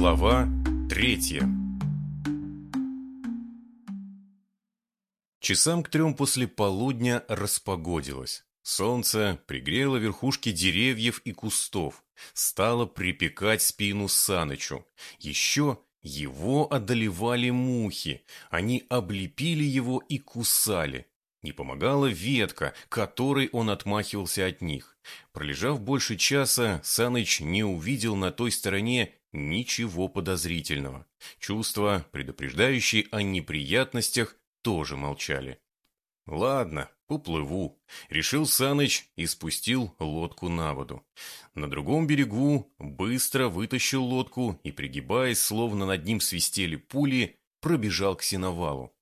Глава третья Часам к трем после полудня распогодилось. Солнце пригрело верхушки деревьев и кустов, стало припекать спину Санычу. Еще его одолевали мухи, они облепили его и кусали. Не помогала ветка, которой он отмахивался от них. Пролежав больше часа, Саныч не увидел на той стороне ничего подозрительного. Чувства, предупреждающие о неприятностях, тоже молчали. «Ладно, поплыву», — решил Саныч и спустил лодку на воду. На другом берегу быстро вытащил лодку и, пригибаясь, словно над ним свистели пули, пробежал к сеновалу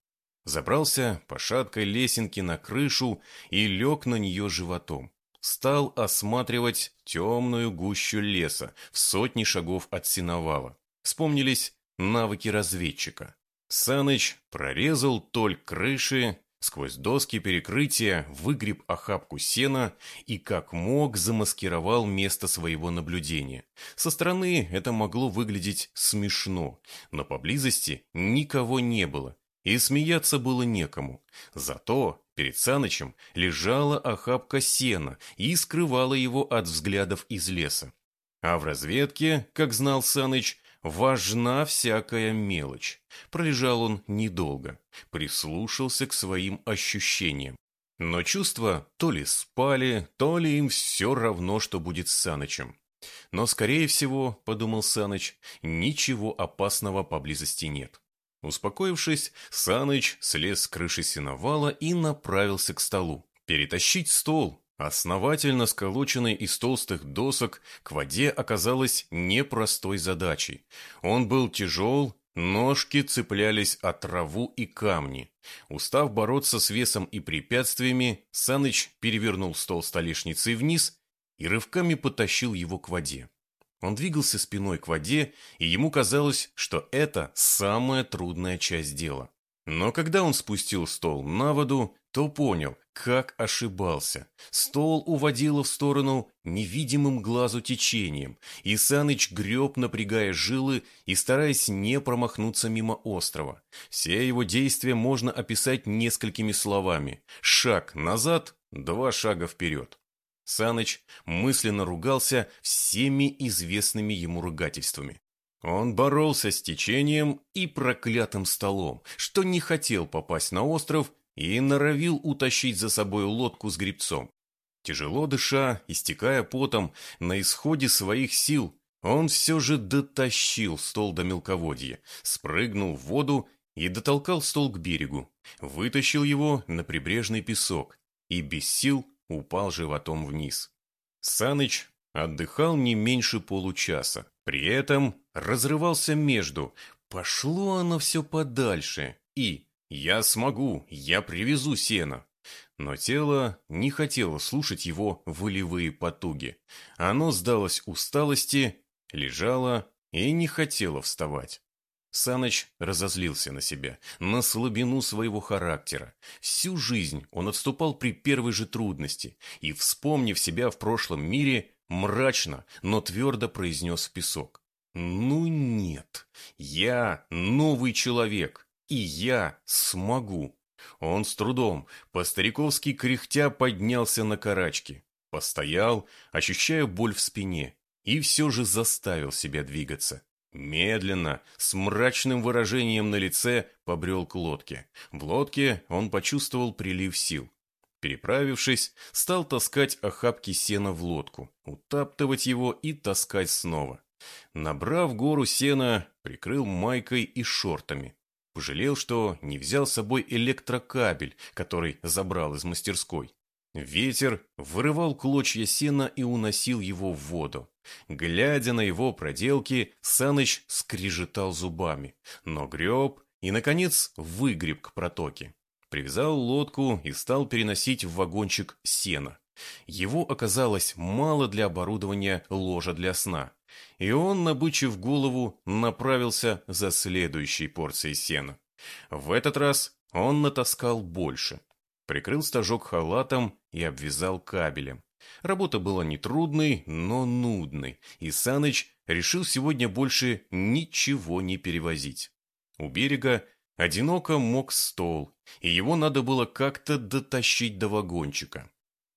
забрался по шаткой лесенке на крышу и лег на нее животом. Стал осматривать темную гущу леса в сотни шагов от сеновала. Вспомнились навыки разведчика. Саныч прорезал толь крыши, сквозь доски перекрытия выгреб охапку сена и как мог замаскировал место своего наблюдения. Со стороны это могло выглядеть смешно, но поблизости никого не было, и смеяться было некому. Зато перед Санычем лежала охапка сена и скрывала его от взглядов из леса. А в разведке, как знал Саныч, важна всякая мелочь. Пролежал он недолго, прислушался к своим ощущениям. Но чувства то ли спали, то ли им все равно, что будет с Санычем. Но, скорее всего, подумал Саныч, ничего опасного поблизости нет. Успокоившись, Саныч слез с крыши сеновала и направился к столу. Перетащить стол, основательно сколоченный из толстых досок, к воде оказалось непростой задачей. Он был тяжел, ножки цеплялись от траву и камни. Устав бороться с весом и препятствиями, Саныч перевернул стол столешницей вниз и рывками потащил его к воде. Он двигался спиной к воде, и ему казалось, что это самая трудная часть дела. Но когда он спустил стол на воду, то понял, как ошибался. Стол уводило в сторону невидимым глазу течением, и Саныч греб, напрягая жилы и стараясь не промахнуться мимо острова. Все его действия можно описать несколькими словами. Шаг назад, два шага вперед. Саныч мысленно ругался всеми известными ему ругательствами. Он боролся с течением и проклятым столом, что не хотел попасть на остров и норовил утащить за собой лодку с грибцом. Тяжело дыша, истекая потом, на исходе своих сил, он все же дотащил стол до мелководья, спрыгнул в воду и дотолкал стол к берегу, вытащил его на прибрежный песок и без сил упал животом вниз. Саныч отдыхал не меньше получаса. При этом разрывался между «пошло оно все подальше» и «я смогу, я привезу сено». Но тело не хотело слушать его волевые потуги. Оно сдалось усталости, лежало и не хотело вставать. Саныч разозлился на себя, на слабину своего характера. Всю жизнь он отступал при первой же трудности и, вспомнив себя в прошлом мире, мрачно, но твердо произнес в песок. «Ну нет, я новый человек, и я смогу». Он с трудом, по-стариковски кряхтя, поднялся на карачки. Постоял, ощущая боль в спине, и все же заставил себя двигаться. Медленно, с мрачным выражением на лице, побрел к лодке. В лодке он почувствовал прилив сил. Переправившись, стал таскать охапки сена в лодку, утаптывать его и таскать снова. Набрав гору сена, прикрыл майкой и шортами. Пожалел, что не взял с собой электрокабель, который забрал из мастерской. Ветер вырывал клочья сена и уносил его в воду. Глядя на его проделки, Саныч скрежетал зубами, но греб и, наконец, выгреб к протоке. Привязал лодку и стал переносить в вагончик сена. Его оказалось мало для оборудования ложа для сна, и он, набычив голову, направился за следующей порцией сена. В этот раз он натаскал больше. Прикрыл стажок халатом и обвязал кабелем. Работа была нетрудной, но нудной, и Саныч решил сегодня больше ничего не перевозить. У берега одиноко мог стол, и его надо было как-то дотащить до вагончика.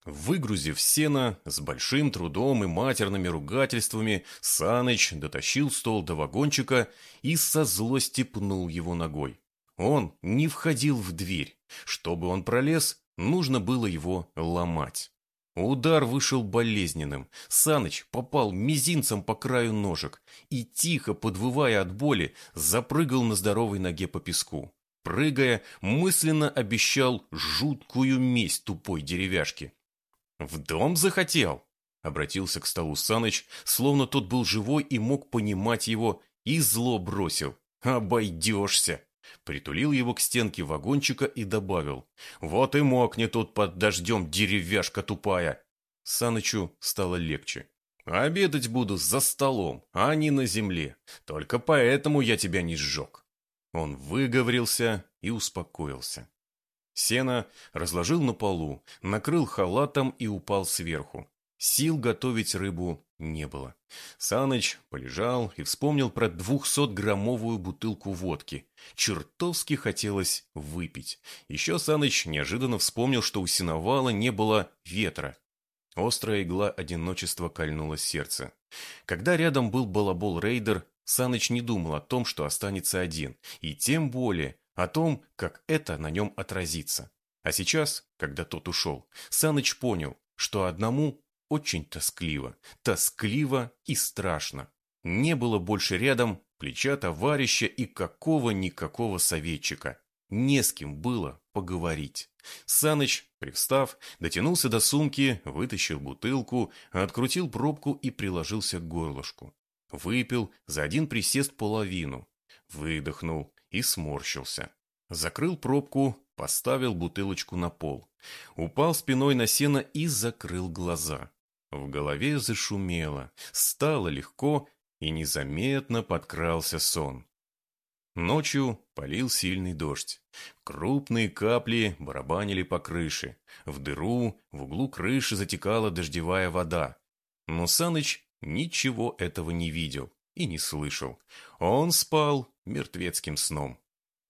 Выгрузив сено, с большим трудом и матерными ругательствами, Саныч дотащил стол до вагончика и со злости пнул его ногой. Он не входил в дверь. Чтобы он пролез, нужно было его ломать. Удар вышел болезненным. Саныч попал мизинцем по краю ножек и, тихо подвывая от боли, запрыгал на здоровой ноге по песку. Прыгая, мысленно обещал жуткую месть тупой деревяшки. «В дом захотел?» — обратился к столу Саныч, словно тот был живой и мог понимать его, и зло бросил. «Обойдешься!» Притулил его к стенке вагончика и добавил. «Вот и мокни тут под дождем, деревяшка тупая!» Санычу стало легче. «Обедать буду за столом, а не на земле. Только поэтому я тебя не сжег». Он выговорился и успокоился. Сено разложил на полу, накрыл халатом и упал сверху. Сил готовить рыбу не было. Саныч полежал и вспомнил про двухсотграммовую бутылку водки. Чертовски хотелось выпить. Еще Саныч неожиданно вспомнил, что у сеновала не было ветра. Острая игла одиночества кольнула сердце. Когда рядом был балабол-рейдер, Саныч не думал о том, что останется один, и тем более о том, как это на нем отразится. А сейчас, когда тот ушел, Саныч понял, что одному очень тоскливо, тоскливо и страшно. Не было больше рядом плеча товарища и какого-никакого советчика. Не с кем было поговорить. Саныч, привстав, дотянулся до сумки, вытащил бутылку, открутил пробку и приложился к горлышку. Выпил за один присест половину. Выдохнул и сморщился. Закрыл пробку, поставил бутылочку на пол. Упал спиной на сено и закрыл глаза. В голове зашумело, стало легко и незаметно подкрался сон. Ночью полил сильный дождь. Крупные капли барабанили по крыше. В дыру в углу крыши затекала дождевая вода. Но Саныч ничего этого не видел и не слышал. Он спал мертвецким сном.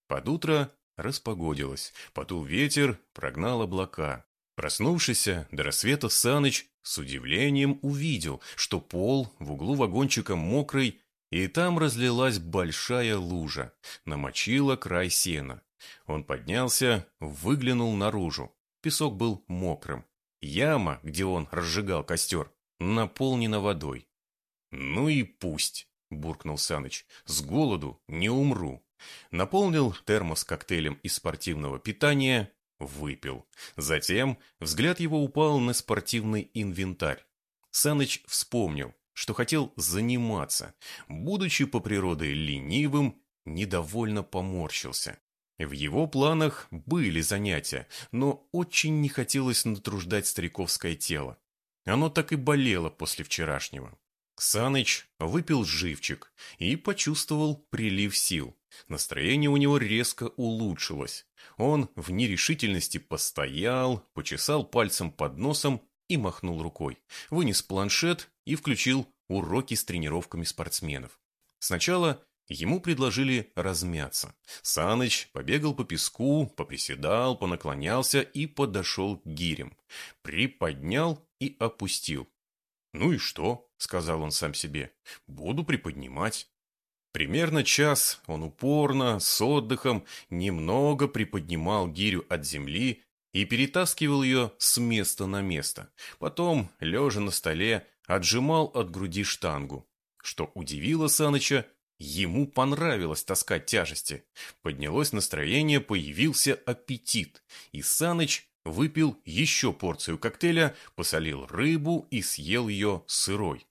Под утро распогодилось, подул ветер, прогнал облака. Проснувшийся до рассвета Саныч с удивлением увидел, что пол в углу вагончика мокрый, и там разлилась большая лужа, намочила край сена. Он поднялся, выглянул наружу. Песок был мокрым. Яма, где он разжигал костер, наполнена водой. «Ну и пусть», — буркнул Саныч, — «с голоду не умру». Наполнил термос коктейлем из спортивного питания, выпил. Затем взгляд его упал на спортивный инвентарь. Саныч вспомнил, что хотел заниматься. Будучи по природе ленивым, недовольно поморщился. В его планах были занятия, но очень не хотелось натруждать стариковское тело. Оно так и болело после вчерашнего. Саныч выпил живчик и почувствовал прилив сил. Настроение у него резко улучшилось. Он в нерешительности постоял, почесал пальцем под носом и махнул рукой. Вынес планшет и включил уроки с тренировками спортсменов. Сначала ему предложили размяться. Саныч побегал по песку, поприседал, понаклонялся и подошел к гирям. Приподнял и опустил. «Ну и что?» — сказал он сам себе. «Буду приподнимать». Примерно час он упорно, с отдыхом, немного приподнимал гирю от земли и перетаскивал ее с места на место. Потом, лежа на столе, отжимал от груди штангу. Что удивило Саныча, ему понравилось таскать тяжести. Поднялось настроение, появился аппетит, и Саныч выпил еще порцию коктейля, посолил рыбу и съел ее сырой.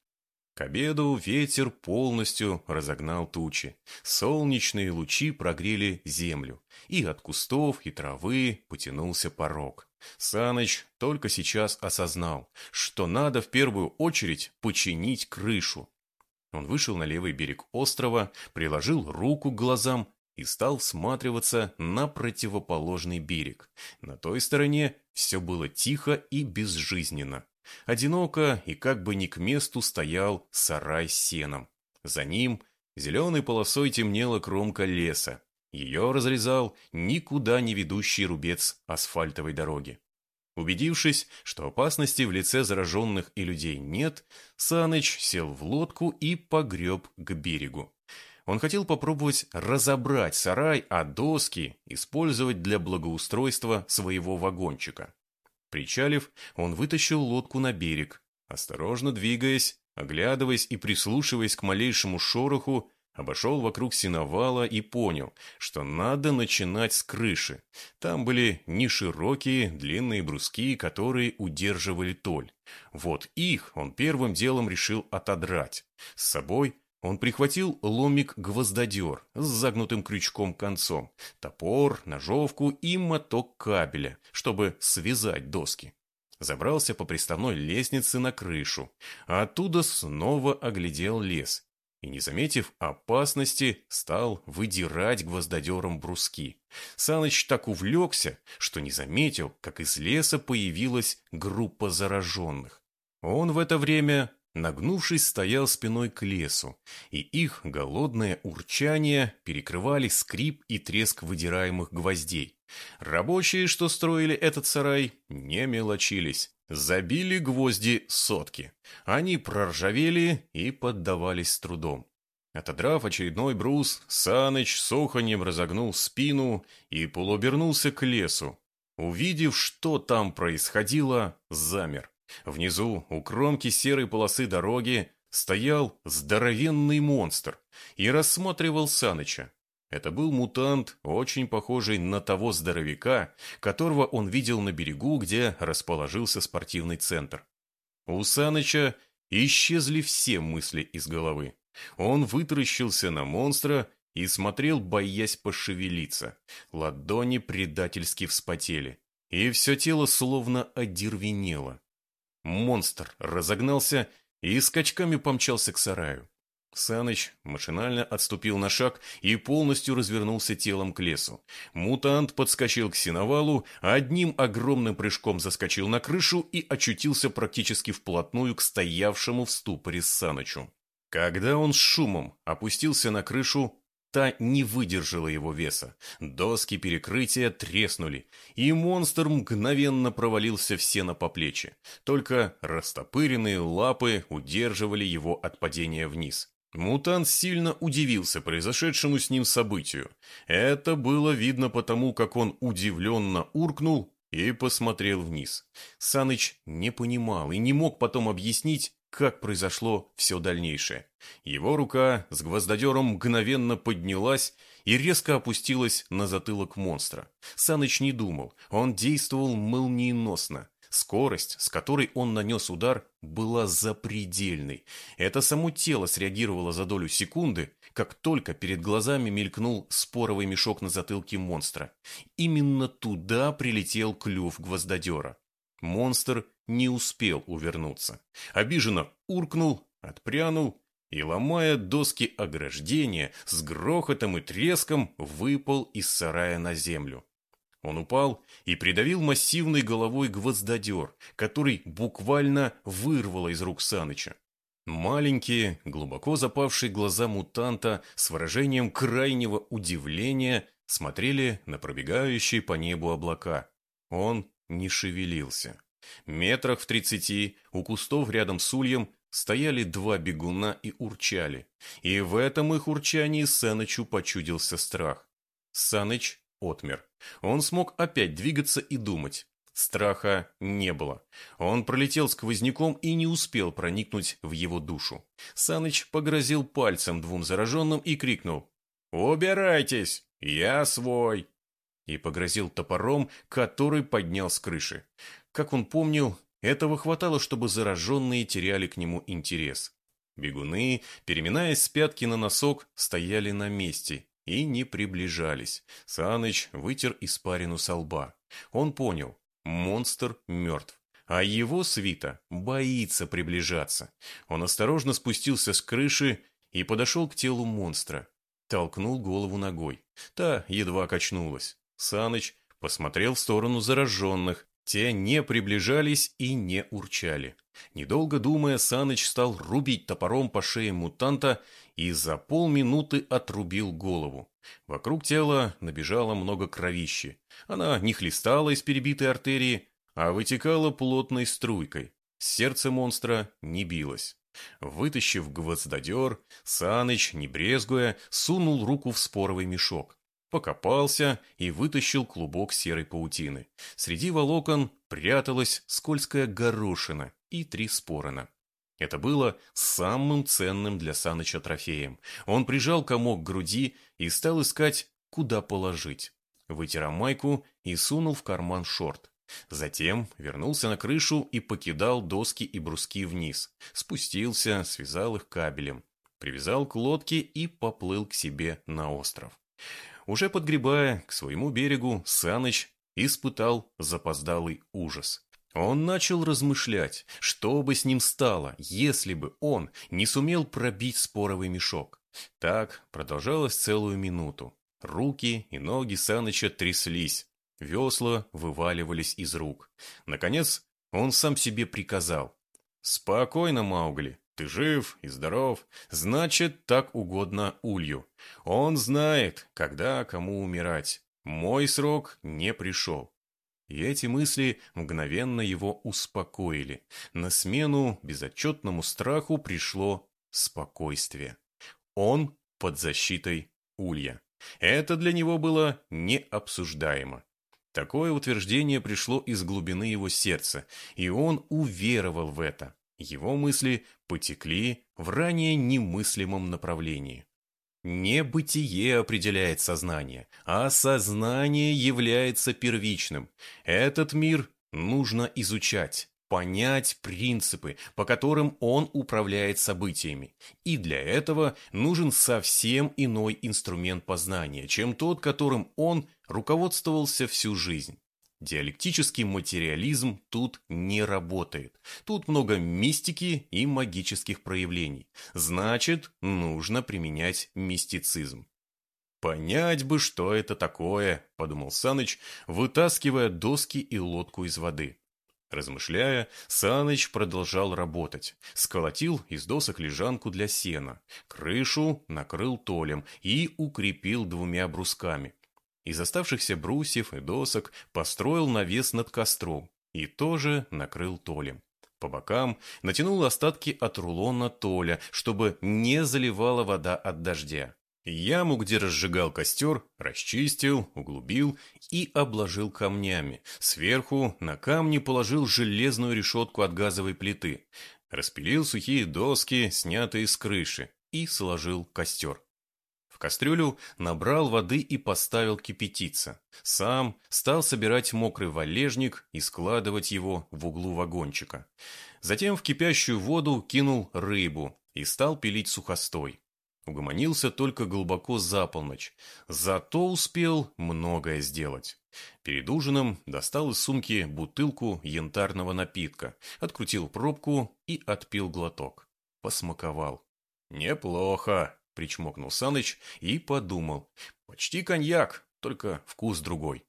К обеду ветер полностью разогнал тучи. Солнечные лучи прогрели землю. И от кустов и травы потянулся порог. Саныч только сейчас осознал, что надо в первую очередь починить крышу. Он вышел на левый берег острова, приложил руку к глазам и стал всматриваться на противоположный берег. На той стороне все было тихо и безжизненно. Одиноко и как бы не к месту стоял сарай с сеном. За ним зеленой полосой темнела кромка леса. Ее разрезал никуда не ведущий рубец асфальтовой дороги. Убедившись, что опасности в лице зараженных и людей нет, Саныч сел в лодку и погреб к берегу. Он хотел попробовать разобрать сарай, а доски использовать для благоустройства своего вагончика. Причалив, он вытащил лодку на берег. Осторожно двигаясь, оглядываясь и прислушиваясь к малейшему шороху, обошел вокруг сеновала и понял, что надо начинать с крыши. Там были неширокие, длинные бруски, которые удерживали толь. Вот их он первым делом решил отодрать. С собой он прихватил ломик-гвоздодер с загнутым крючком концом, топор, ножовку и моток кабеля, чтобы связать доски. Забрался по приставной лестнице на крышу, а оттуда снова оглядел лес и, не заметив опасности, стал выдирать гвоздодером бруски. Саныч так увлекся, что не заметил, как из леса появилась группа зараженных. Он в это время нагнувшись, стоял спиной к лесу, и их голодное урчание перекрывали скрип и треск выдираемых гвоздей. Рабочие, что строили этот сарай, не мелочились. Забили гвозди сотки. Они проржавели и поддавались с трудом. Отодрав очередной брус, Саныч с оханьем разогнул спину и полуобернулся к лесу. Увидев, что там происходило, замер. Внизу, у кромки серой полосы дороги, стоял здоровенный монстр и рассматривал Саныча. Это был мутант, очень похожий на того здоровяка, которого он видел на берегу, где расположился спортивный центр. У Саныча исчезли все мысли из головы. Он вытаращился на монстра и смотрел, боясь пошевелиться. Ладони предательски вспотели, и все тело словно одервенело. Монстр разогнался и скачками помчался к сараю. Саныч машинально отступил на шаг и полностью развернулся телом к лесу. Мутант подскочил к сеновалу, одним огромным прыжком заскочил на крышу и очутился практически вплотную к стоявшему в ступоре Санычу. Когда он с шумом опустился на крышу, Та не выдержала его веса. Доски перекрытия треснули, и монстр мгновенно провалился в сено по. Только растопыренные лапы удерживали его от падения вниз. Мутант сильно удивился произошедшему с ним событию. Это было видно потому, как он удивленно уркнул и посмотрел вниз. Саныч не понимал и не мог потом объяснить, как произошло все дальнейшее. Его рука с гвоздодером мгновенно поднялась и резко опустилась на затылок монстра. Саныч не думал, он действовал молниеносно. Скорость, с которой он нанес удар, была запредельной. Это само тело среагировало за долю секунды, как только перед глазами мелькнул споровый мешок на затылке монстра. Именно туда прилетел клюв гвоздодера. Монстр не успел увернуться. Обиженно уркнул, отпрянул и, ломая доски ограждения, с грохотом и треском выпал из сарая на землю. Он упал и придавил массивной головой гвоздодер, который буквально вырвало из рук Саныча. Маленькие, глубоко запавшие глаза мутанта с выражением крайнего удивления смотрели на пробегающие по небу облака. Он не шевелился. Метрах в тридцати у кустов рядом с ульем стояли два бегуна и урчали. И в этом их урчании Санычу почудился страх. Саныч отмер. Он смог опять двигаться и думать. Страха не было. Он пролетел сквозняком и не успел проникнуть в его душу. Саныч погрозил пальцем двум зараженным и крикнул «Убирайтесь! Я свой!» И погрозил топором, который поднял с крыши. Как он помнил, этого хватало, чтобы зараженные теряли к нему интерес. Бегуны, переминаясь с пятки на носок, стояли на месте и не приближались. Саныч вытер испарину со лба. Он понял, монстр мертв. А его свита боится приближаться. Он осторожно спустился с крыши и подошел к телу монстра. Толкнул голову ногой. Та едва качнулась. Саныч посмотрел в сторону зараженных, Те не приближались и не урчали. Недолго думая, Саныч стал рубить топором по шее мутанта и за полминуты отрубил голову. Вокруг тела набежало много кровищи. Она не хлестала из перебитой артерии, а вытекала плотной струйкой. Сердце монстра не билось. Вытащив гвоздодер, Саныч, не брезгуя, сунул руку в споровый мешок. Покопался и вытащил клубок серой паутины. Среди волокон пряталась скользкая горошина и три спорона. Это было самым ценным для Саныча трофеем. Он прижал комок к груди и стал искать, куда положить. Вытер майку и сунул в карман шорт. Затем вернулся на крышу и покидал доски и бруски вниз. Спустился, связал их кабелем. Привязал к лодке и поплыл к себе на остров. Уже подгребая к своему берегу, Саныч испытал запоздалый ужас. Он начал размышлять, что бы с ним стало, если бы он не сумел пробить споровый мешок. Так продолжалось целую минуту. Руки и ноги Саныча тряслись, весла вываливались из рук. Наконец он сам себе приказал. «Спокойно, Маугли, ты жив и здоров, значит, так угодно Улью. Он знает, когда кому умирать. Мой срок не пришел. И эти мысли мгновенно его успокоили. На смену безотчетному страху пришло спокойствие. Он под защитой Улья. Это для него было необсуждаемо. Такое утверждение пришло из глубины его сердца, и он уверовал в это. Его мысли потекли в ранее немыслимом направлении. Не бытие определяет сознание, а сознание является первичным. Этот мир нужно изучать, понять принципы, по которым он управляет событиями. И для этого нужен совсем иной инструмент познания, чем тот, которым он руководствовался всю жизнь. Диалектический материализм тут не работает. Тут много мистики и магических проявлений. Значит, нужно применять мистицизм. «Понять бы, что это такое», – подумал Саныч, вытаскивая доски и лодку из воды. Размышляя, Саныч продолжал работать. Сколотил из досок лежанку для сена, крышу накрыл толем и укрепил двумя брусками. Из оставшихся брусьев и досок построил навес над костром и тоже накрыл толем. По бокам натянул остатки от рулона толя, чтобы не заливала вода от дождя. Яму, где разжигал костер, расчистил, углубил и обложил камнями. Сверху на камни положил железную решетку от газовой плиты. Распилил сухие доски, снятые с крыши, и сложил костер кастрюлю, набрал воды и поставил кипятиться. Сам стал собирать мокрый валежник и складывать его в углу вагончика. Затем в кипящую воду кинул рыбу и стал пилить сухостой. Угомонился только глубоко за полночь, зато успел многое сделать. Перед ужином достал из сумки бутылку янтарного напитка, открутил пробку и отпил глоток. Посмаковал. «Неплохо», причмокнул Саныч и подумал. Почти коньяк, только вкус другой.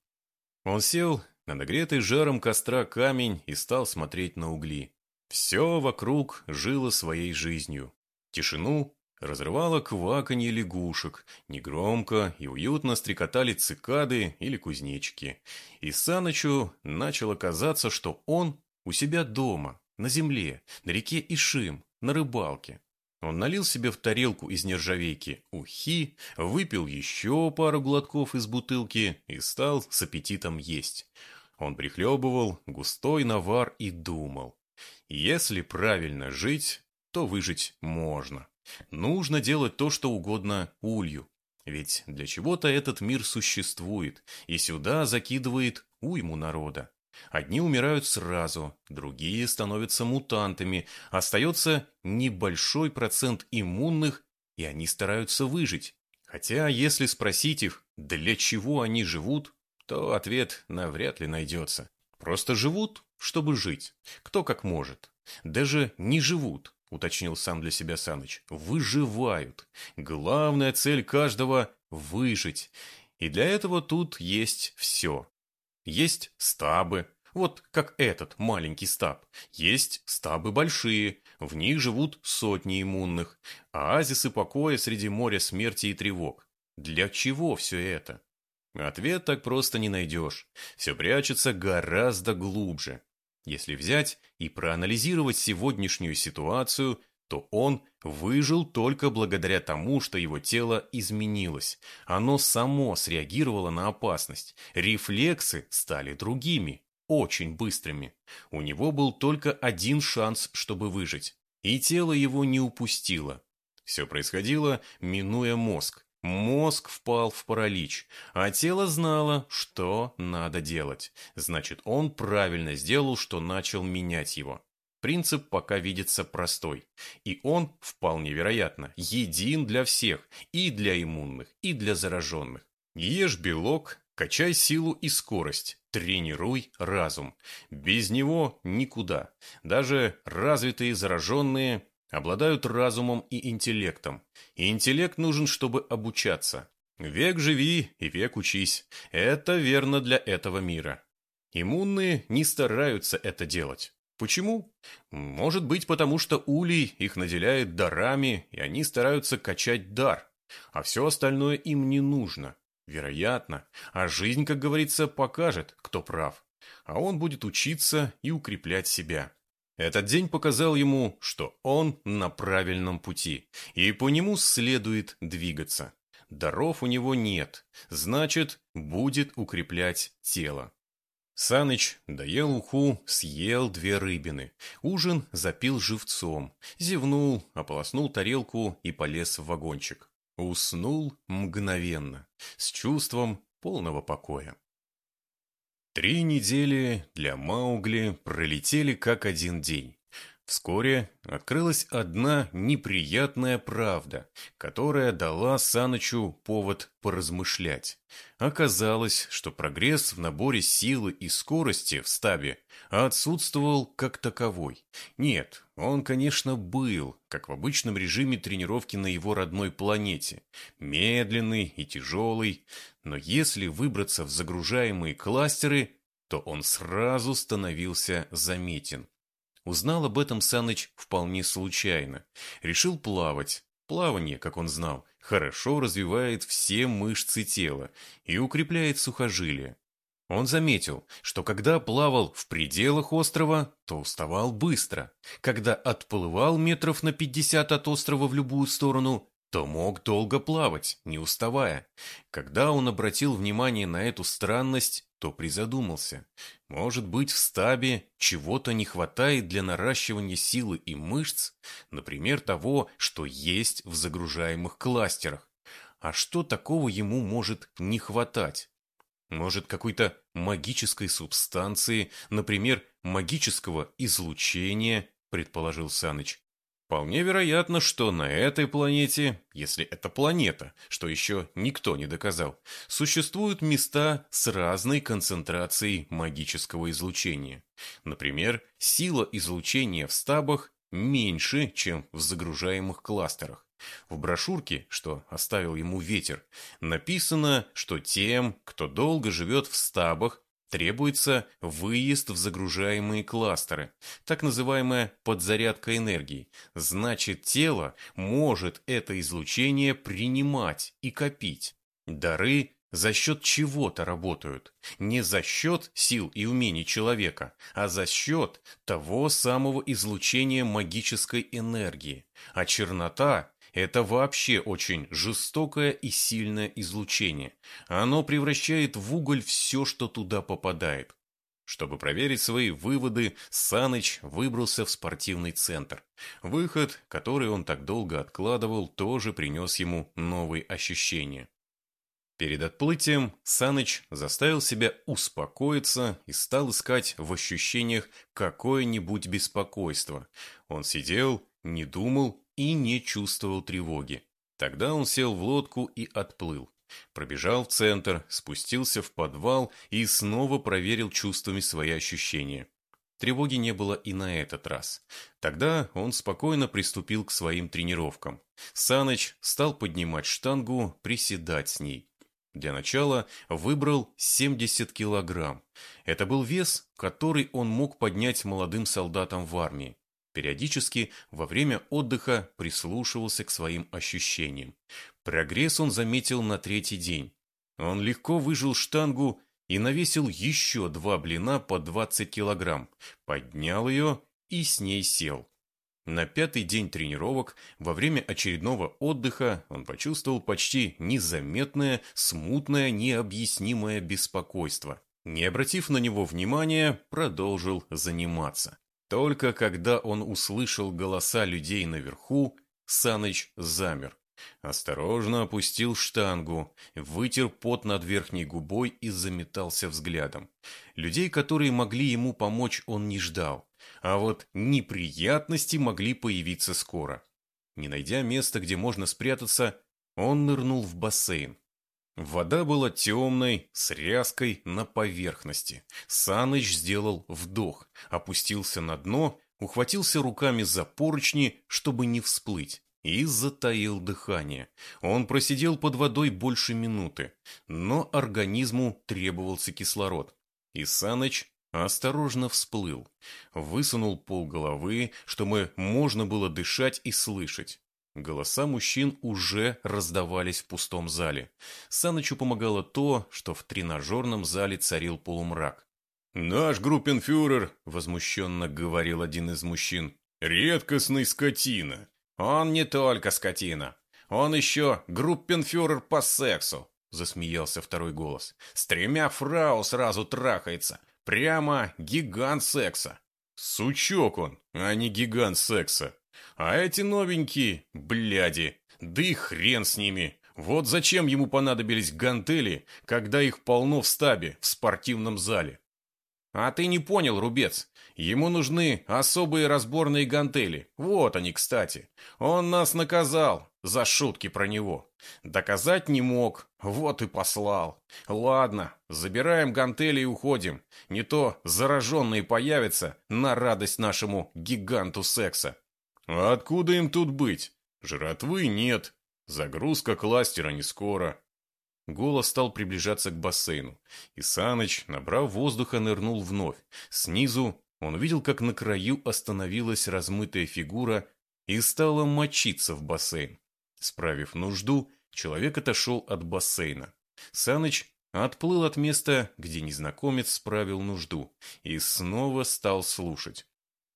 Он сел на нагретый жаром костра камень и стал смотреть на угли. Все вокруг жило своей жизнью. Тишину разрывало кваканье лягушек, негромко и уютно стрекотали цикады или кузнечики. И Санычу начало казаться, что он у себя дома, на земле, на реке Ишим, на рыбалке. Он налил себе в тарелку из нержавейки ухи, выпил еще пару глотков из бутылки и стал с аппетитом есть. Он прихлебывал густой навар и думал. Если правильно жить, то выжить можно. Нужно делать то, что угодно улью. Ведь для чего-то этот мир существует, и сюда закидывает уйму народа. Одни умирают сразу, другие становятся мутантами, остается небольшой процент иммунных, и они стараются выжить. Хотя, если спросить их, для чего они живут, то ответ навряд ли найдется. Просто живут, чтобы жить. Кто как может. Даже не живут, уточнил сам для себя Саныч. Выживают. Главная цель каждого – выжить. И для этого тут есть все. Есть стабы, вот как этот маленький стаб. Есть стабы большие, в них живут сотни иммунных, оазисы покоя среди моря смерти и тревог. Для чего все это? Ответ так просто не найдешь. Все прячется гораздо глубже. Если взять и проанализировать сегодняшнюю ситуацию, то он выжил только благодаря тому, что его тело изменилось. Оно само среагировало на опасность. Рефлексы стали другими, очень быстрыми. У него был только один шанс, чтобы выжить. И тело его не упустило. Все происходило, минуя мозг. Мозг впал в паралич, а тело знало, что надо делать. Значит, он правильно сделал, что начал менять его. Принцип пока видится простой. И он, вполне вероятно, един для всех, и для иммунных, и для зараженных. Ешь белок, качай силу и скорость, тренируй разум. Без него никуда. Даже развитые зараженные обладают разумом и интеллектом. И интеллект нужен, чтобы обучаться. Век живи и век учись. Это верно для этого мира. Иммунные не стараются это делать. Почему? Может быть, потому что Улей их наделяет дарами, и они стараются качать дар. А все остальное им не нужно. Вероятно. А жизнь, как говорится, покажет, кто прав. А он будет учиться и укреплять себя. Этот день показал ему, что он на правильном пути, и по нему следует двигаться. Даров у него нет, значит, будет укреплять тело. Саныч доел уху, съел две рыбины. Ужин запил живцом, зевнул, ополоснул тарелку и полез в вагончик. Уснул мгновенно, с чувством полного покоя. Три недели для Маугли пролетели как один день. Вскоре открылась одна неприятная правда, которая дала Санычу повод поразмышлять. Оказалось, что прогресс в наборе силы и скорости в стабе отсутствовал как таковой. Нет, он, конечно, был, как в обычном режиме тренировки на его родной планете. Медленный и тяжелый, но если выбраться в загружаемые кластеры, то он сразу становился заметен. Узнал об этом Саныч вполне случайно. Решил плавать. Плавание, как он знал, хорошо развивает все мышцы тела и укрепляет сухожилия. Он заметил, что когда плавал в пределах острова, то уставал быстро. Когда отплывал метров на пятьдесят от острова в любую сторону, то мог долго плавать, не уставая. Когда он обратил внимание на эту странность, то призадумался. Может быть, в стабе чего-то не хватает для наращивания силы и мышц, например, того, что есть в загружаемых кластерах. А что такого ему может не хватать? Может, какой-то магической субстанции, например, магического излучения, предположил Саныч. Вполне вероятно, что на этой планете, если это планета, что еще никто не доказал, существуют места с разной концентрацией магического излучения. Например, сила излучения в стабах меньше, чем в загружаемых кластерах. В брошюрке, что оставил ему ветер, написано, что тем, кто долго живет в стабах, Требуется выезд в загружаемые кластеры, так называемая подзарядка энергии. Значит, тело может это излучение принимать и копить. Дары за счет чего-то работают. Не за счет сил и умений человека, а за счет того самого излучения магической энергии. А чернота это вообще очень жестокое и сильное излучение. Оно превращает в уголь все, что туда попадает. Чтобы проверить свои выводы, Саныч выбрался в спортивный центр. Выход, который он так долго откладывал, тоже принес ему новые ощущения. Перед отплытием Саныч заставил себя успокоиться и стал искать в ощущениях какое-нибудь беспокойство. Он сидел, не думал и не чувствовал тревоги. Тогда он сел в лодку и отплыл. Пробежал в центр, спустился в подвал и снова проверил чувствами свои ощущения. Тревоги не было и на этот раз. Тогда он спокойно приступил к своим тренировкам. Саныч стал поднимать штангу, приседать с ней. Для начала выбрал 70 килограмм. Это был вес, который он мог поднять молодым солдатам в армии. Периодически во время отдыха прислушивался к своим ощущениям. Прогресс он заметил на третий день. Он легко выжил штангу и навесил еще два блина по 20 килограмм, поднял ее и с ней сел. На пятый день тренировок, во время очередного отдыха, он почувствовал почти незаметное, смутное, необъяснимое беспокойство. Не обратив на него внимания, продолжил заниматься. Только когда он услышал голоса людей наверху, Саныч замер. Осторожно опустил штангу, вытер пот над верхней губой и заметался взглядом. Людей, которые могли ему помочь, он не ждал. А вот неприятности могли появиться скоро. Не найдя места, где можно спрятаться, он нырнул в бассейн. Вода была темной, с ряской на поверхности. Саныч сделал вдох, опустился на дно, ухватился руками за поручни, чтобы не всплыть, и затаил дыхание. Он просидел под водой больше минуты, но организму требовался кислород. И Саныч осторожно всплыл, высунул пол головы, чтобы можно было дышать и слышать. Голоса мужчин уже раздавались в пустом зале. Санычу помогало то, что в тренажерном зале царил полумрак. «Наш группенфюрер», — возмущенно говорил один из мужчин, — «редкостный скотина». «Он не только скотина. Он еще группенфюрер по сексу», — засмеялся второй голос. «С тремя фрау сразу трахается. Прямо гигант секса». «Сучок он, а не гигант секса», а эти новенькие, бляди, да и хрен с ними. Вот зачем ему понадобились гантели, когда их полно в стабе, в спортивном зале. А ты не понял, Рубец. Ему нужны особые разборные гантели. Вот они, кстати. Он нас наказал за шутки про него. Доказать не мог, вот и послал. Ладно, забираем гантели и уходим. Не то зараженные появятся на радость нашему гиганту секса. А откуда им тут быть? Жратвы нет. Загрузка кластера не скоро. Голос стал приближаться к бассейну. И Саныч, набрав воздуха, нырнул вновь. Снизу он увидел, как на краю остановилась размытая фигура и стала мочиться в бассейн. Справив нужду, человек отошел от бассейна. Саныч отплыл от места, где незнакомец справил нужду, и снова стал слушать.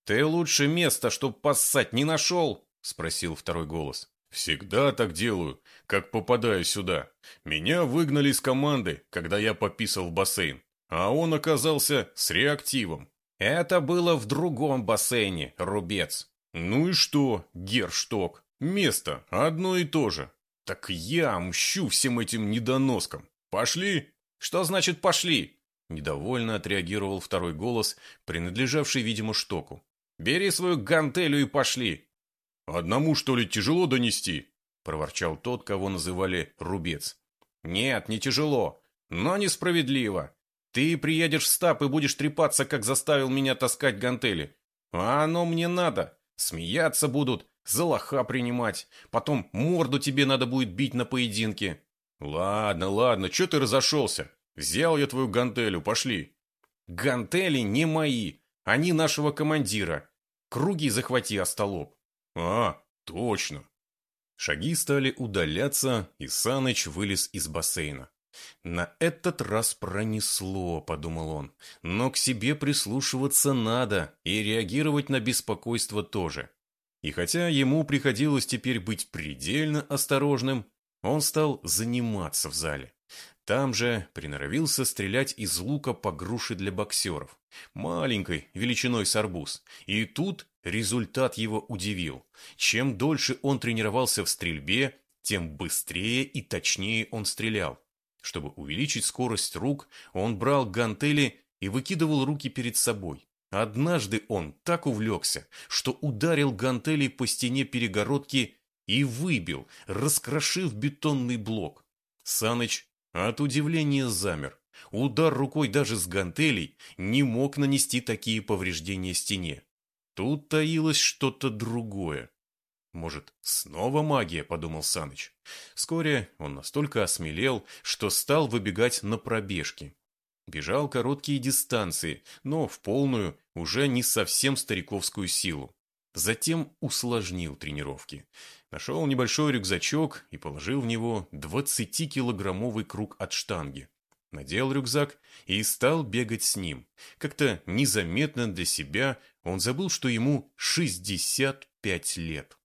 «Ты лучше место, чтоб поссать, не нашел?» — спросил второй голос. «Всегда так делаю, как попадаю сюда. Меня выгнали из команды, когда я пописал в бассейн, а он оказался с реактивом». «Это было в другом бассейне, Рубец». «Ну и что, Гершток? Место одно и то же. Так я мщу всем этим недоноскам. Пошли?» «Что значит «пошли»?» Недовольно отреагировал второй голос, принадлежавший, видимо, Штоку. Бери свою гантелю и пошли. Одному, что ли, тяжело донести? Проворчал тот, кого называли Рубец. Нет, не тяжело, но несправедливо. Ты приедешь в стаб и будешь трепаться, как заставил меня таскать гантели. А оно мне надо. Смеяться будут, за лоха принимать. Потом морду тебе надо будет бить на поединке. Ладно, ладно, что ты разошелся? Взял я твою гантелю, пошли. Гантели не мои. Они нашего командира. Круги захвати, остолоп. А, точно. Шаги стали удаляться, и Саныч вылез из бассейна. «На этот раз пронесло», — подумал он. «Но к себе прислушиваться надо, и реагировать на беспокойство тоже». И хотя ему приходилось теперь быть предельно осторожным, он стал заниматься в зале. Там же приноровился стрелять из лука по груши для боксеров, маленькой, величиной с арбуз. И тут результат его удивил. Чем дольше он тренировался в стрельбе, тем быстрее и точнее он стрелял. Чтобы увеличить скорость рук, он брал гантели и выкидывал руки перед собой. Однажды он так увлекся, что ударил гантелей по стене перегородки и выбил, раскрошив бетонный блок. Саныч от удивления замер. Удар рукой даже с гантелей не мог нанести такие повреждения стене. Тут таилось что-то другое. Может, снова магия, подумал Саныч. Вскоре он настолько осмелел, что стал выбегать на пробежки. Бежал короткие дистанции, но в полную, уже не совсем стариковскую силу. Затем усложнил тренировки. Нашел небольшой рюкзачок и положил в него 20-килограммовый круг от штанги. Надел рюкзак и стал бегать с ним. Как-то незаметно для себя он забыл, что ему 65 лет.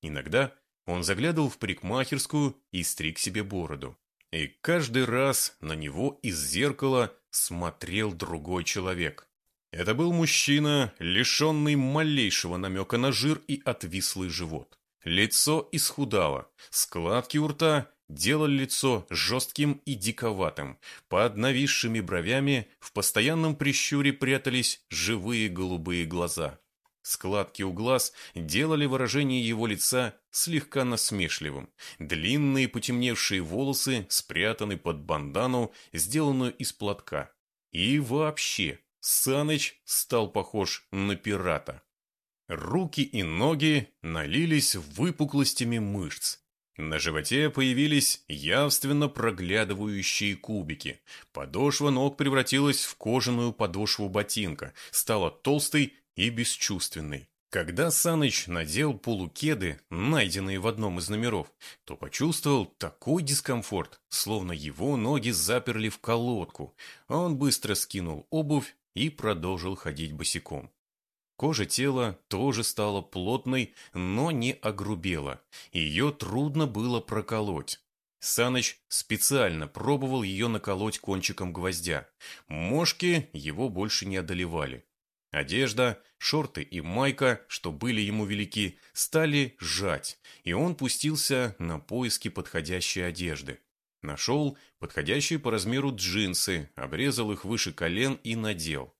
Иногда он заглядывал в парикмахерскую и стриг себе бороду. И каждый раз на него из зеркала смотрел другой человек. Это был мужчина, лишенный малейшего намека на жир и отвислый живот. Лицо исхудало, складки у рта делали лицо жестким и диковатым. Под нависшими бровями в постоянном прищуре прятались живые голубые глаза. Складки у глаз делали выражение его лица слегка насмешливым. Длинные потемневшие волосы спрятаны под бандану, сделанную из платка. И вообще, Саныч стал похож на пирата. Руки и ноги налились выпуклостями мышц. На животе появились явственно проглядывающие кубики. Подошва ног превратилась в кожаную подошву ботинка, стала толстой и бесчувственной. Когда Саныч надел полукеды, найденные в одном из номеров, то почувствовал такой дискомфорт, словно его ноги заперли в колодку. Он быстро скинул обувь и продолжил ходить босиком. Кожа тела тоже стала плотной, но не огрубела. Ее трудно было проколоть. Саныч специально пробовал ее наколоть кончиком гвоздя. Мошки его больше не одолевали. Одежда, шорты и майка, что были ему велики, стали жать, и он пустился на поиски подходящей одежды. Нашел подходящие по размеру джинсы, обрезал их выше колен и надел.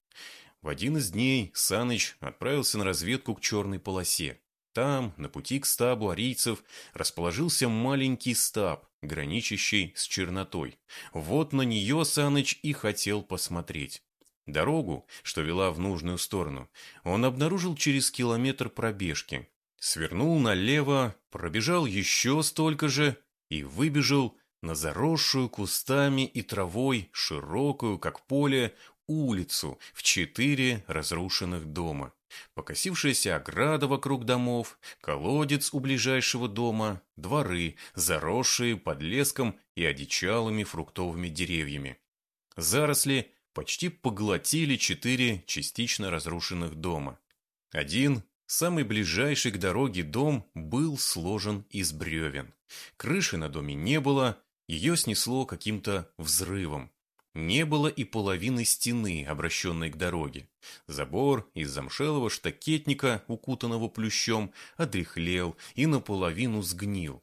В один из дней Саныч отправился на разведку к черной полосе. Там, на пути к стабу арийцев, расположился маленький стаб, граничащий с чернотой. Вот на нее Саныч и хотел посмотреть. Дорогу, что вела в нужную сторону, он обнаружил через километр пробежки. Свернул налево, пробежал еще столько же и выбежал на заросшую кустами и травой, широкую, как поле, улицу в четыре разрушенных дома. Покосившаяся ограда вокруг домов, колодец у ближайшего дома, дворы, заросшие под леском и одичалыми фруктовыми деревьями. Заросли почти поглотили четыре частично разрушенных дома. Один, самый ближайший к дороге дом, был сложен из бревен. Крыши на доме не было, ее снесло каким-то взрывом. Не было и половины стены, обращенной к дороге. Забор из замшелого штакетника, укутанного плющом, одряхлел и наполовину сгнил.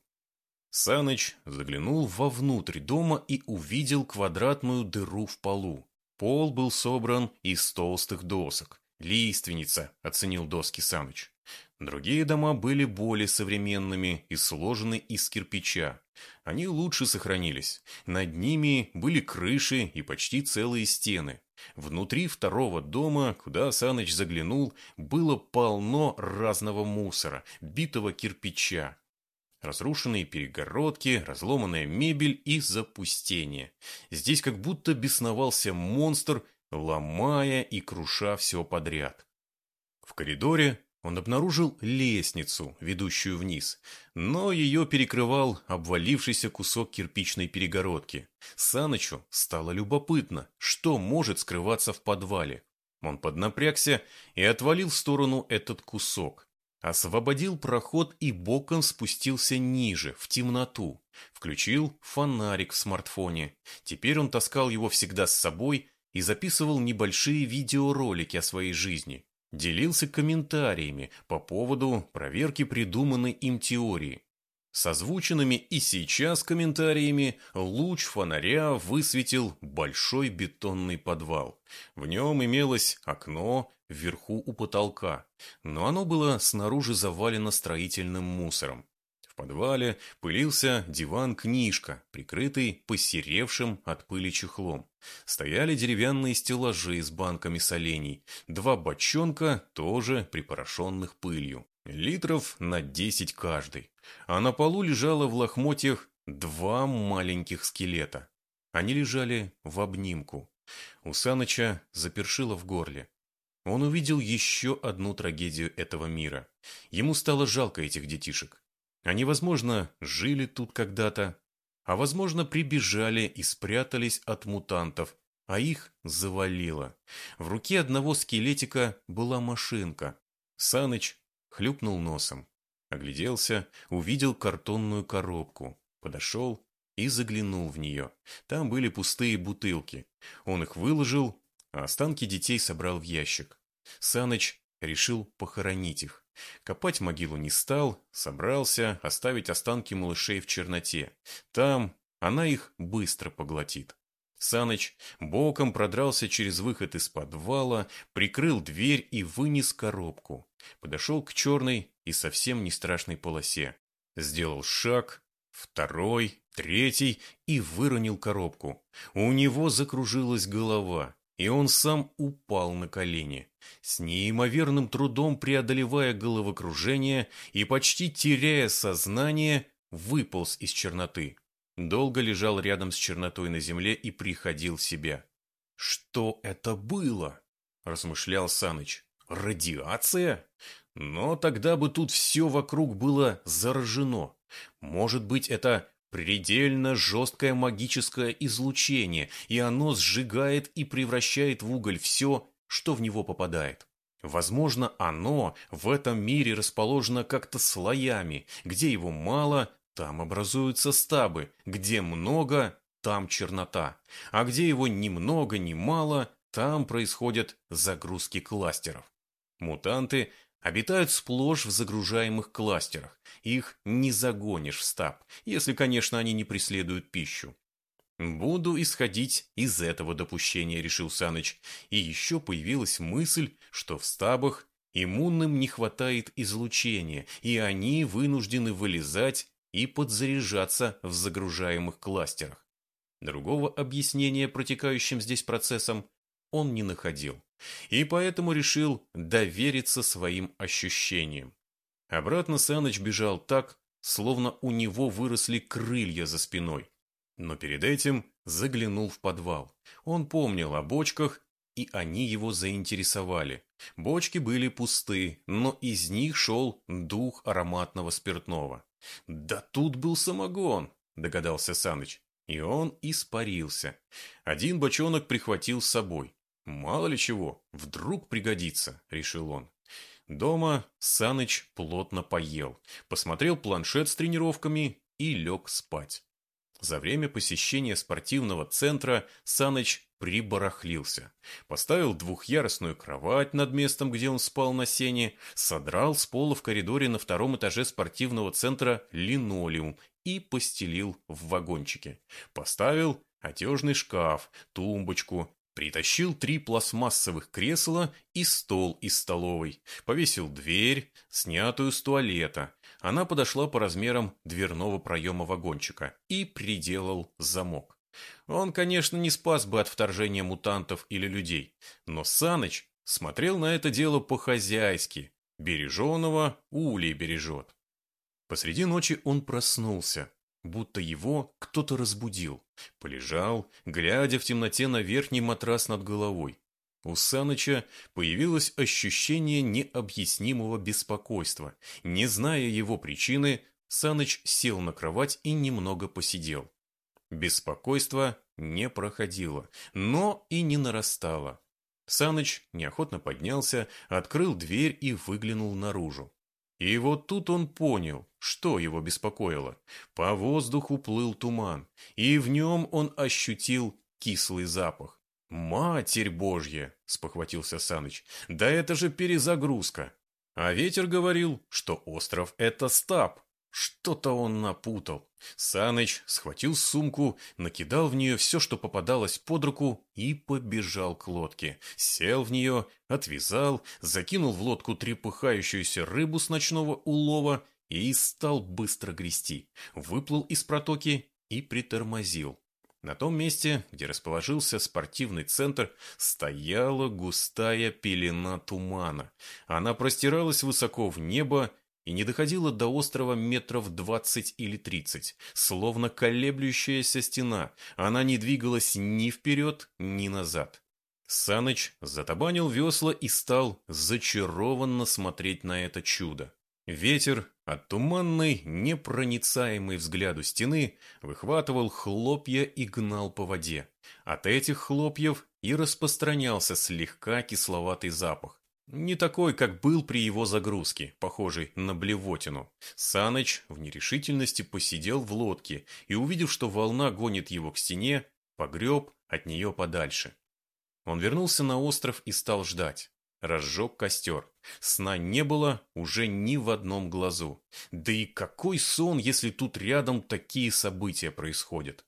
Саныч заглянул вовнутрь дома и увидел квадратную дыру в полу. Пол был собран из толстых досок. «Лиственница», — оценил доски Саныч. Другие дома были более современными и сложены из кирпича. Они лучше сохранились. Над ними были крыши и почти целые стены. Внутри второго дома, куда Саныч заглянул, было полно разного мусора, битого кирпича. Разрушенные перегородки, разломанная мебель и запустение. Здесь как будто бесновался монстр, ломая и круша все подряд. В коридоре он обнаружил лестницу, ведущую вниз, но ее перекрывал обвалившийся кусок кирпичной перегородки. Санычу стало любопытно, что может скрываться в подвале. Он поднапрягся и отвалил в сторону этот кусок. Освободил проход и боком спустился ниже, в темноту. Включил фонарик в смартфоне. Теперь он таскал его всегда с собой и записывал небольшие видеоролики о своей жизни делился комментариями по поводу проверки придуманной им теории. С озвученными и сейчас комментариями луч фонаря высветил большой бетонный подвал. В нем имелось окно вверху у потолка, но оно было снаружи завалено строительным мусором подвале пылился диван-книжка, прикрытый посеревшим от пыли чехлом. Стояли деревянные стеллажи с банками солений, два бочонка, тоже припорошенных пылью. Литров на десять каждый. А на полу лежало в лохмотьях два маленьких скелета. Они лежали в обнимку. У Саныча запершило в горле. Он увидел еще одну трагедию этого мира. Ему стало жалко этих детишек. Они, возможно, жили тут когда-то, а, возможно, прибежали и спрятались от мутантов, а их завалило. В руке одного скелетика была машинка. Саныч хлюпнул носом, огляделся, увидел картонную коробку, подошел и заглянул в нее. Там были пустые бутылки. Он их выложил, а останки детей собрал в ящик. Саныч решил похоронить их. Копать могилу не стал, собрался оставить останки малышей в черноте. Там она их быстро поглотит. Саныч боком продрался через выход из подвала, прикрыл дверь и вынес коробку. Подошел к черной и совсем не страшной полосе. Сделал шаг, второй, третий и выронил коробку. У него закружилась голова и он сам упал на колени, с неимоверным трудом преодолевая головокружение и почти теряя сознание, выполз из черноты. Долго лежал рядом с чернотой на земле и приходил в себя. «Что это было?» – размышлял Саныч. «Радиация? Но тогда бы тут все вокруг было заражено. Может быть, это Предельно жесткое магическое излучение, и оно сжигает и превращает в уголь все, что в него попадает. Возможно, оно в этом мире расположено как-то слоями. Где его мало, там образуются стабы, где много, там чернота. А где его ни много, ни мало, там происходят загрузки кластеров. Мутанты обитают сплошь в загружаемых кластерах. Их не загонишь в стаб, если, конечно, они не преследуют пищу. «Буду исходить из этого допущения», — решил Саныч. И еще появилась мысль, что в стабах иммунным не хватает излучения, и они вынуждены вылезать и подзаряжаться в загружаемых кластерах. Другого объяснения протекающим здесь процессам он не находил и поэтому решил довериться своим ощущениям. Обратно Саныч бежал так, словно у него выросли крылья за спиной. Но перед этим заглянул в подвал. Он помнил о бочках, и они его заинтересовали. Бочки были пусты, но из них шел дух ароматного спиртного. «Да тут был самогон!» – догадался Саныч. И он испарился. Один бочонок прихватил с собой. «Мало ли чего, вдруг пригодится», — решил он. Дома Саныч плотно поел, посмотрел планшет с тренировками и лег спать. За время посещения спортивного центра Саныч прибарахлился. Поставил двухъярусную кровать над местом, где он спал на сене, содрал с пола в коридоре на втором этаже спортивного центра линолеум и постелил в вагончике. Поставил одежный шкаф, тумбочку, Притащил три пластмассовых кресла и стол из столовой. Повесил дверь, снятую с туалета. Она подошла по размерам дверного проема вагончика и приделал замок. Он, конечно, не спас бы от вторжения мутантов или людей, но Саныч смотрел на это дело по-хозяйски. Береженого улей бережет. Посреди ночи он проснулся будто его кто-то разбудил. Полежал, глядя в темноте на верхний матрас над головой. У Саныча появилось ощущение необъяснимого беспокойства. Не зная его причины, Саныч сел на кровать и немного посидел. Беспокойство не проходило, но и не нарастало. Саныч неохотно поднялся, открыл дверь и выглянул наружу. И вот тут он понял, что его беспокоило. По воздуху плыл туман, и в нем он ощутил кислый запах. «Матерь Божья!» – спохватился Саныч. «Да это же перезагрузка!» А ветер говорил, что остров – это стаб. Что-то он напутал. Саныч схватил сумку, накидал в нее все, что попадалось под руку, и побежал к лодке. Сел в нее, отвязал, закинул в лодку трепыхающуюся рыбу с ночного улова и стал быстро грести. Выплыл из протоки и притормозил. На том месте, где расположился спортивный центр, стояла густая пелена тумана. Она простиралась высоко в небо и не доходила до острова метров двадцать или тридцать, словно колеблющаяся стена. Она не двигалась ни вперед, ни назад. Саныч затабанил весла и стал зачарованно смотреть на это чудо. Ветер от туманной, непроницаемой взгляду стены выхватывал хлопья и гнал по воде. От этих хлопьев и распространялся слегка кисловатый запах. Не такой, как был при его загрузке, похожий на блевотину. Саныч в нерешительности посидел в лодке и, увидев, что волна гонит его к стене, погреб от нее подальше. Он вернулся на остров и стал ждать. Разжег костер. Сна не было уже ни в одном глазу. Да и какой сон, если тут рядом такие события происходят?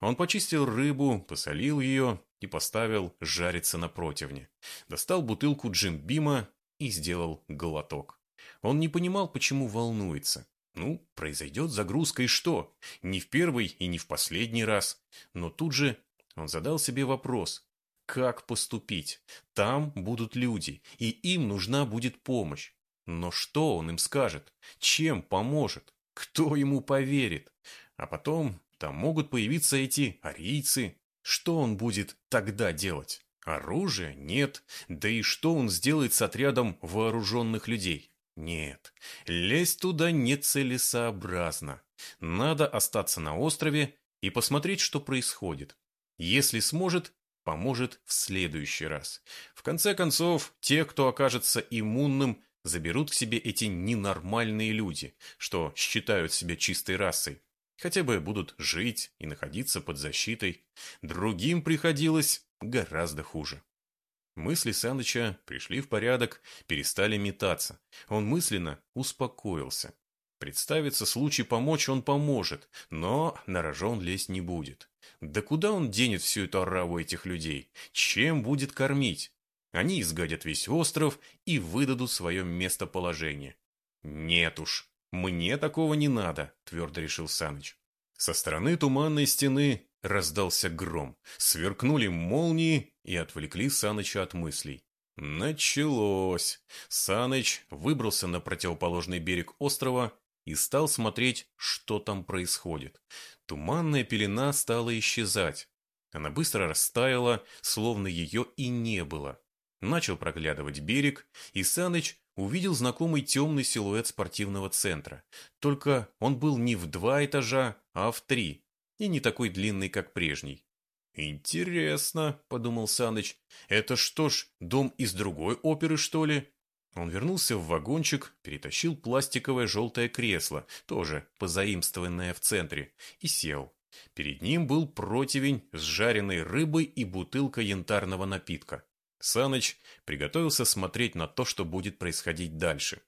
Он почистил рыбу, посолил ее и поставил жариться на противне. Достал бутылку джимбима и сделал глоток. Он не понимал, почему волнуется. Ну, произойдет загрузка и что? Не в первый и не в последний раз. Но тут же он задал себе вопрос, как поступить. Там будут люди, и им нужна будет помощь. Но что он им скажет? Чем поможет? Кто ему поверит? А потом там могут появиться эти арийцы. Что он будет тогда делать? Оружия нет. Да и что он сделает с отрядом вооруженных людей? Нет, лезть туда нецелесообразно. Надо остаться на острове и посмотреть, что происходит. Если сможет, поможет в следующий раз. В конце концов, те, кто окажется иммунным, заберут к себе эти ненормальные люди, что считают себя чистой расой. Хотя бы будут жить и находиться под защитой. Другим приходилось гораздо хуже. Мысли Саныча пришли в порядок, перестали метаться. Он мысленно успокоился. Представится случай помочь, он поможет, но на рожон лезть не будет. Да куда он денет всю эту ораву этих людей? Чем будет кормить? Они изгадят весь остров и выдадут свое местоположение. Нет уж, мне такого не надо, твердо решил Саныч. Со стороны туманной стены раздался гром, сверкнули молнии и отвлекли Саныча от мыслей. Началось. Саныч выбрался на противоположный берег острова и стал смотреть, что там происходит. Туманная пелена стала исчезать. Она быстро растаяла, словно ее и не было. Начал проглядывать берег, и Саныч увидел знакомый темный силуэт спортивного центра. Только он был не в два этажа, а в три, и не такой длинный, как прежний. «Интересно», — подумал Саныч, — «это что ж, дом из другой оперы, что ли?» Он вернулся в вагончик, перетащил пластиковое желтое кресло, тоже позаимствованное в центре, и сел. Перед ним был противень с жареной рыбой и бутылка янтарного напитка. Саныч приготовился смотреть на то, что будет происходить дальше.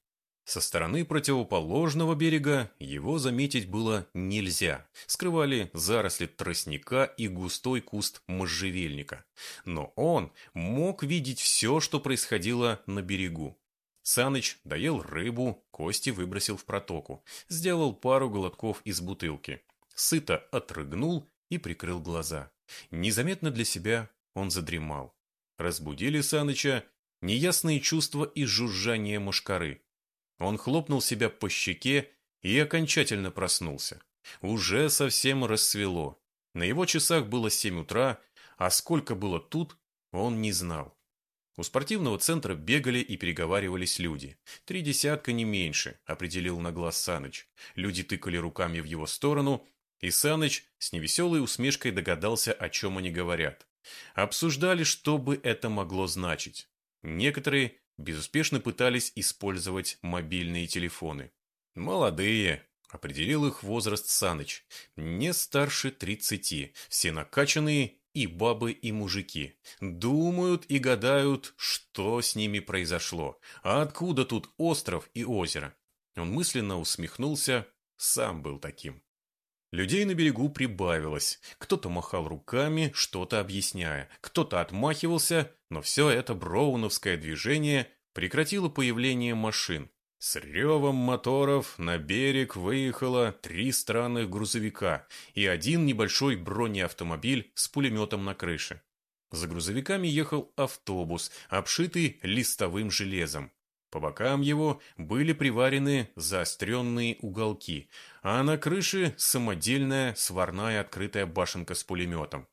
Со стороны противоположного берега его заметить было нельзя. Скрывали заросли тростника и густой куст можжевельника. Но он мог видеть все, что происходило на берегу. Саныч доел рыбу, кости выбросил в протоку, сделал пару глотков из бутылки. Сыто отрыгнул и прикрыл глаза. Незаметно для себя он задремал. Разбудили Саныча неясные чувства и жужжание мушкары. Он хлопнул себя по щеке и окончательно проснулся. Уже совсем рассвело. На его часах было семь утра, а сколько было тут, он не знал. У спортивного центра бегали и переговаривались люди. Три десятка не меньше, определил на глаз Саныч. Люди тыкали руками в его сторону, и Саныч с невеселой усмешкой догадался, о чем они говорят. Обсуждали, что бы это могло значить. Некоторые безуспешно пытались использовать мобильные телефоны. «Молодые», — определил их возраст Саныч, — «не старше тридцати, все накачанные и бабы, и мужики. Думают и гадают, что с ними произошло. А откуда тут остров и озеро? Он мысленно усмехнулся, сам был таким. Людей на берегу прибавилось. Кто-то махал руками, что-то объясняя. Кто-то отмахивался, но все это броуновское движение прекратило появление машин. С ревом моторов на берег выехало три странных грузовика и один небольшой бронеавтомобиль с пулеметом на крыше. За грузовиками ехал автобус, обшитый листовым железом. По бокам его были приварены заостренные уголки, а на крыше самодельная сварная открытая башенка с пулеметом.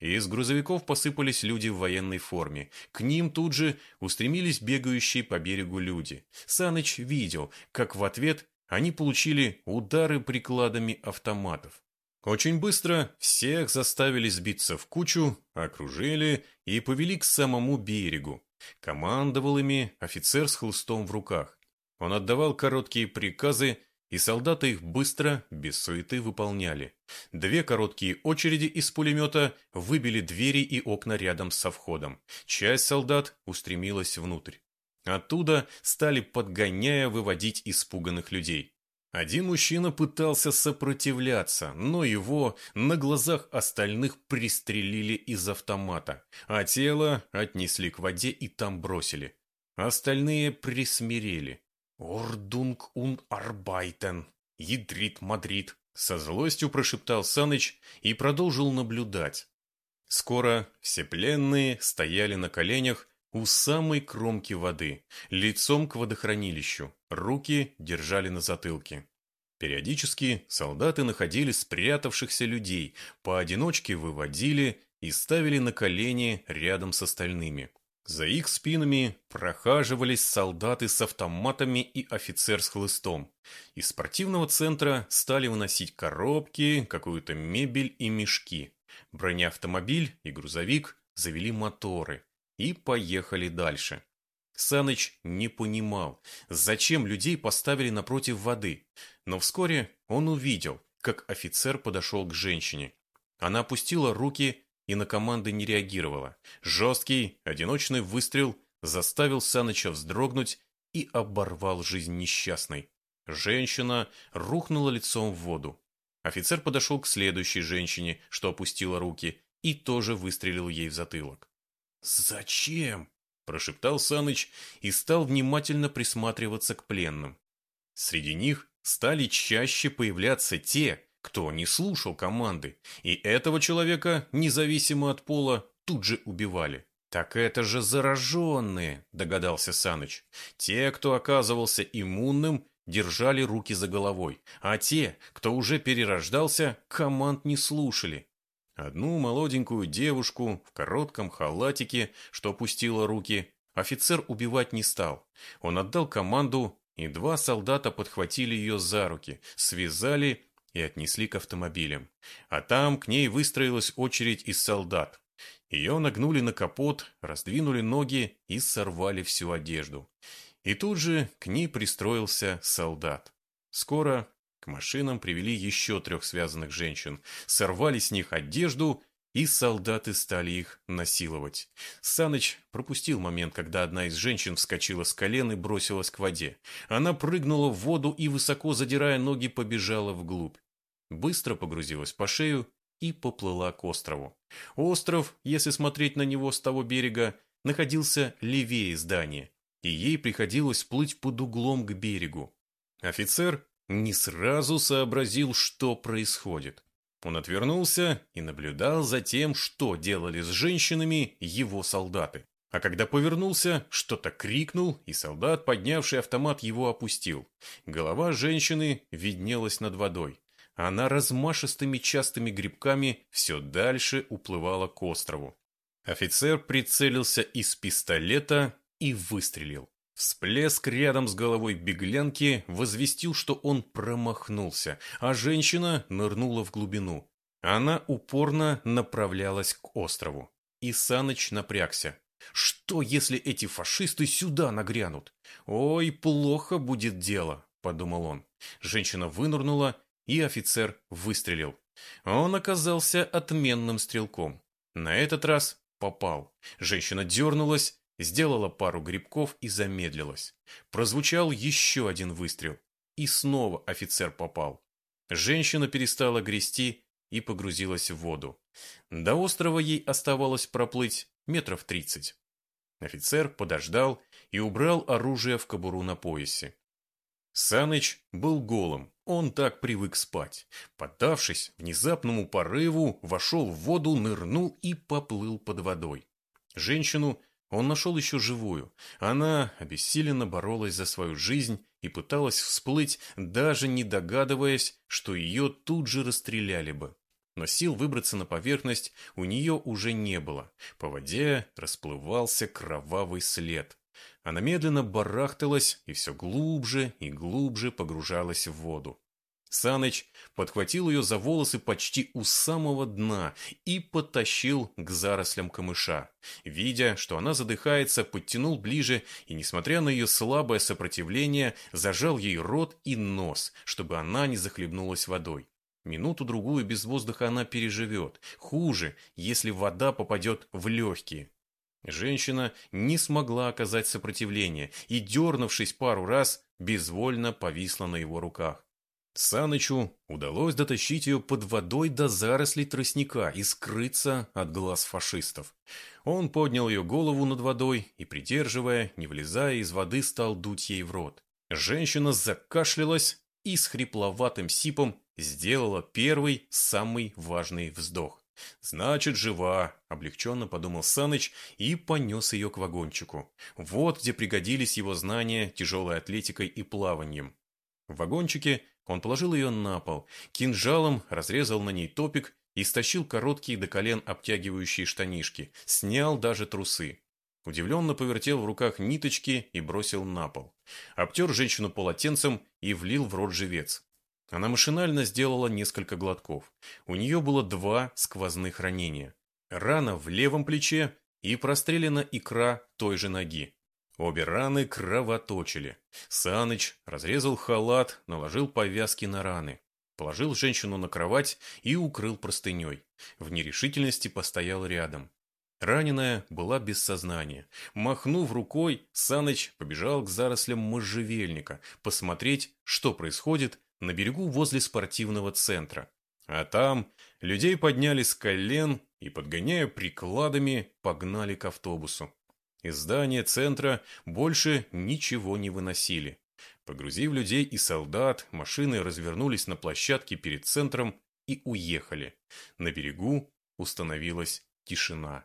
Из грузовиков посыпались люди в военной форме. К ним тут же устремились бегающие по берегу люди. Саныч видел, как в ответ они получили удары прикладами автоматов. Очень быстро всех заставили сбиться в кучу, окружили и повели к самому берегу. Командовал ими офицер с хлыстом в руках. Он отдавал короткие приказы, и солдаты их быстро, без суеты, выполняли. Две короткие очереди из пулемета выбили двери и окна рядом со входом. Часть солдат устремилась внутрь. Оттуда стали, подгоняя, выводить испуганных людей. Один мужчина пытался сопротивляться, но его на глазах остальных пристрелили из автомата, а тело отнесли к воде и там бросили. Остальные присмирели. «Ordnung und arbeiten, ядрит Мадрид», со злостью прошептал Саныч и продолжил наблюдать. Скоро все пленные стояли на коленях у самой кромки воды, лицом к водохранилищу, руки держали на затылке. Периодически солдаты находили спрятавшихся людей, поодиночке выводили и ставили на колени рядом с остальными. За их спинами прохаживались солдаты с автоматами и офицер с хлыстом. Из спортивного центра стали выносить коробки, какую-то мебель и мешки. Бронеавтомобиль и грузовик завели моторы и поехали дальше. Саныч не понимал, зачем людей поставили напротив воды, но вскоре он увидел, как офицер подошел к женщине. Она опустила руки и на команды не реагировала. Жесткий, одиночный выстрел заставил Саныча вздрогнуть и оборвал жизнь несчастной. Женщина рухнула лицом в воду. Офицер подошел к следующей женщине, что опустила руки, и тоже выстрелил ей в затылок. «Зачем?» – прошептал Саныч и стал внимательно присматриваться к пленным. Среди них стали чаще появляться те, кто не слушал команды, и этого человека, независимо от пола, тут же убивали. «Так это же зараженные», – догадался Саныч. «Те, кто оказывался иммунным, держали руки за головой, а те, кто уже перерождался, команд не слушали. Одну молоденькую девушку в коротком халатике, что опустила руки, офицер убивать не стал. Он отдал команду, и два солдата подхватили ее за руки, связали и отнесли к автомобилям. А там к ней выстроилась очередь из солдат. Ее нагнули на капот, раздвинули ноги и сорвали всю одежду. И тут же к ней пристроился солдат. Скоро машинам привели еще трех связанных женщин, сорвали с них одежду, и солдаты стали их насиловать. Саныч пропустил момент, когда одна из женщин вскочила с колен и бросилась к воде. Она прыгнула в воду и, высоко задирая ноги, побежала вглубь. Быстро погрузилась по шею и поплыла к острову. Остров, если смотреть на него с того берега, находился левее здания, и ей приходилось плыть под углом к берегу. Офицер не сразу сообразил, что происходит. Он отвернулся и наблюдал за тем, что делали с женщинами его солдаты. А когда повернулся, что-то крикнул, и солдат, поднявший автомат, его опустил. Голова женщины виднелась над водой. Она размашистыми частыми грибками все дальше уплывала к острову. Офицер прицелился из пистолета и выстрелил. Всплеск рядом с головой беглянки возвестил, что он промахнулся, а женщина нырнула в глубину. Она упорно направлялась к острову. И Саныч напрягся. Что, если эти фашисты сюда нагрянут? Ой, плохо будет дело, подумал он. Женщина вынырнула, и офицер выстрелил. Он оказался отменным стрелком. На этот раз попал. Женщина дернулась, Сделала пару грибков и замедлилась. Прозвучал еще один выстрел. И снова офицер попал. Женщина перестала грести и погрузилась в воду. До острова ей оставалось проплыть метров тридцать. Офицер подождал и убрал оружие в кобуру на поясе. Саныч был голым, он так привык спать. Поддавшись внезапному порыву, вошел в воду, нырнул и поплыл под водой. Женщину он нашел еще живую. Она обессиленно боролась за свою жизнь и пыталась всплыть, даже не догадываясь, что ее тут же расстреляли бы. Но сил выбраться на поверхность у нее уже не было. По воде расплывался кровавый след. Она медленно барахталась и все глубже и глубже погружалась в воду. Саныч подхватил ее за волосы почти у самого дна и потащил к зарослям камыша. Видя, что она задыхается, подтянул ближе и, несмотря на ее слабое сопротивление, зажал ей рот и нос, чтобы она не захлебнулась водой. Минуту-другую без воздуха она переживет. Хуже, если вода попадет в легкие. Женщина не смогла оказать сопротивление и, дернувшись пару раз, безвольно повисла на его руках. Санычу удалось дотащить ее под водой до зарослей тростника и скрыться от глаз фашистов. Он поднял ее голову над водой и, придерживая, не влезая из воды, стал дуть ей в рот. Женщина закашлялась и с хрипловатым сипом сделала первый, самый важный вздох. «Значит, жива», — облегченно подумал Саныч и понес ее к вагончику. Вот где пригодились его знания тяжелой атлетикой и плаванием. В вагончике он положил ее на пол, кинжалом разрезал на ней топик и стащил короткие до колен обтягивающие штанишки, снял даже трусы. Удивленно повертел в руках ниточки и бросил на пол. Обтер женщину полотенцем и влил в рот живец. Она машинально сделала несколько глотков. У нее было два сквозных ранения. Рана в левом плече и прострелена икра той же ноги. Обе раны кровоточили. Саныч разрезал халат, наложил повязки на раны. Положил женщину на кровать и укрыл простыней. В нерешительности постоял рядом. Раненая была без сознания. Махнув рукой, Саныч побежал к зарослям можжевельника, посмотреть, что происходит на берегу возле спортивного центра. А там людей подняли с колен и, подгоняя прикладами, погнали к автобусу. Из здания центра больше ничего не выносили. Погрузив людей и солдат, машины развернулись на площадке перед центром и уехали. На берегу установилась тишина.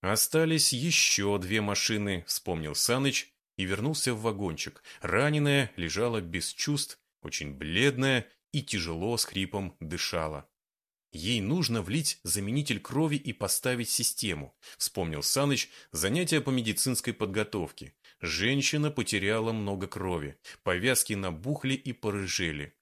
Остались еще две машины, вспомнил Саныч и вернулся в вагончик. Раненая лежала без чувств, очень бледная и тяжело с хрипом дышала. Ей нужно влить заменитель крови и поставить систему, вспомнил Саныч занятия по медицинской подготовке. Женщина потеряла много крови, повязки набухли и порыжели.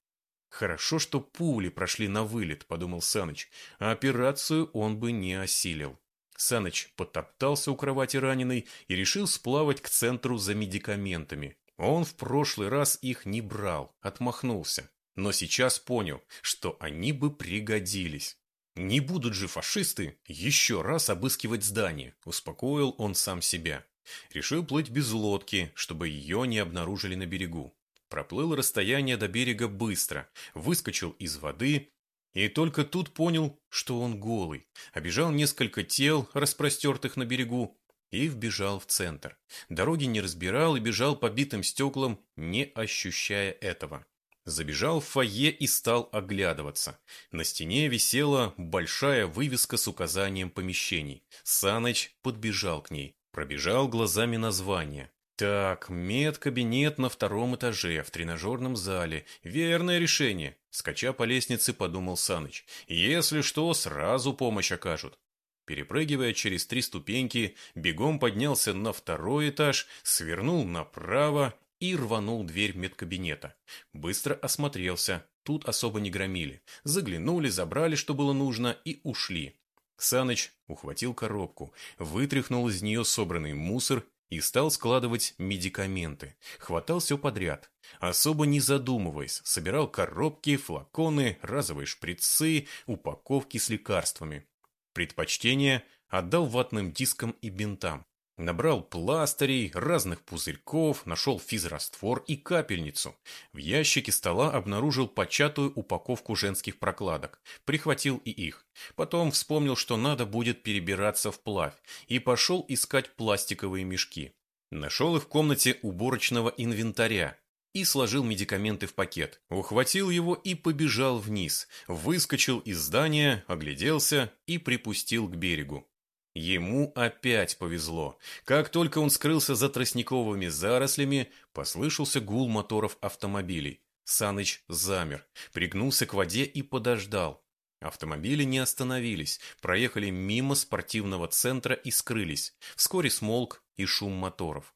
Хорошо, что пули прошли на вылет, подумал Саныч, а операцию он бы не осилил. Саныч потоптался у кровати раненой и решил сплавать к центру за медикаментами. Он в прошлый раз их не брал, отмахнулся но сейчас понял, что они бы пригодились. Не будут же фашисты еще раз обыскивать здание, успокоил он сам себя. Решил плыть без лодки, чтобы ее не обнаружили на берегу. Проплыл расстояние до берега быстро, выскочил из воды и только тут понял, что он голый. Обежал несколько тел, распростертых на берегу, и вбежал в центр. Дороги не разбирал и бежал по битым стеклам, не ощущая этого. Забежал в фойе и стал оглядываться. На стене висела большая вывеска с указанием помещений. Саныч подбежал к ней, пробежал глазами название. Так, медкабинет на втором этаже, в тренажерном зале. Верное решение. Скача по лестнице, подумал Саныч. Если что, сразу помощь окажут. Перепрыгивая через три ступеньки, бегом поднялся на второй этаж, свернул направо и рванул дверь медкабинета. Быстро осмотрелся, тут особо не громили. Заглянули, забрали, что было нужно, и ушли. Саныч ухватил коробку, вытряхнул из нее собранный мусор и стал складывать медикаменты. Хватал все подряд. Особо не задумываясь, собирал коробки, флаконы, разовые шприцы, упаковки с лекарствами. Предпочтение отдал ватным дискам и бинтам. Набрал пластырей, разных пузырьков, нашел физраствор и капельницу. В ящике стола обнаружил початую упаковку женских прокладок. Прихватил и их. Потом вспомнил, что надо будет перебираться вплавь, и пошел искать пластиковые мешки. Нашел их в комнате уборочного инвентаря. и сложил медикаменты в пакет. Ухватил его и побежал вниз. Выскочил из здания, огляделся и припустил к берегу. Ему опять повезло. Как только он скрылся за тростниковыми зарослями, послышался гул моторов автомобилей. Саныч замер, пригнулся к воде и подождал. Автомобили не остановились, проехали мимо спортивного центра и скрылись. Вскоре смолк и шум моторов.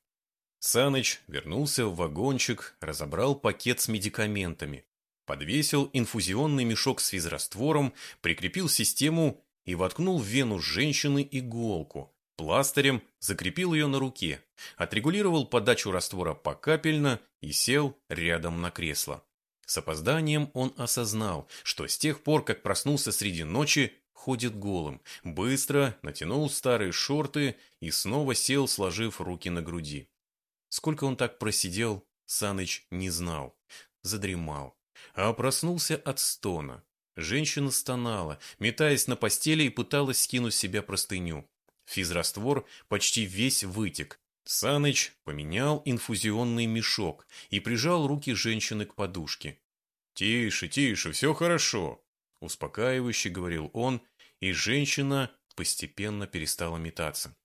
Саныч вернулся в вагончик, разобрал пакет с медикаментами, подвесил инфузионный мешок с физраствором, прикрепил систему и воткнул в вену женщины иголку. Пластырем закрепил ее на руке, отрегулировал подачу раствора покапельно и сел рядом на кресло. С опозданием он осознал, что с тех пор, как проснулся среди ночи, ходит голым, быстро натянул старые шорты и снова сел, сложив руки на груди. Сколько он так просидел, Саныч не знал. Задремал. А проснулся от стона. Женщина стонала, метаясь на постели и пыталась скинуть с себя простыню. Физраствор почти весь вытек. Саныч поменял инфузионный мешок и прижал руки женщины к подушке. «Тише, тише, все хорошо», – успокаивающе говорил он, и женщина постепенно перестала метаться.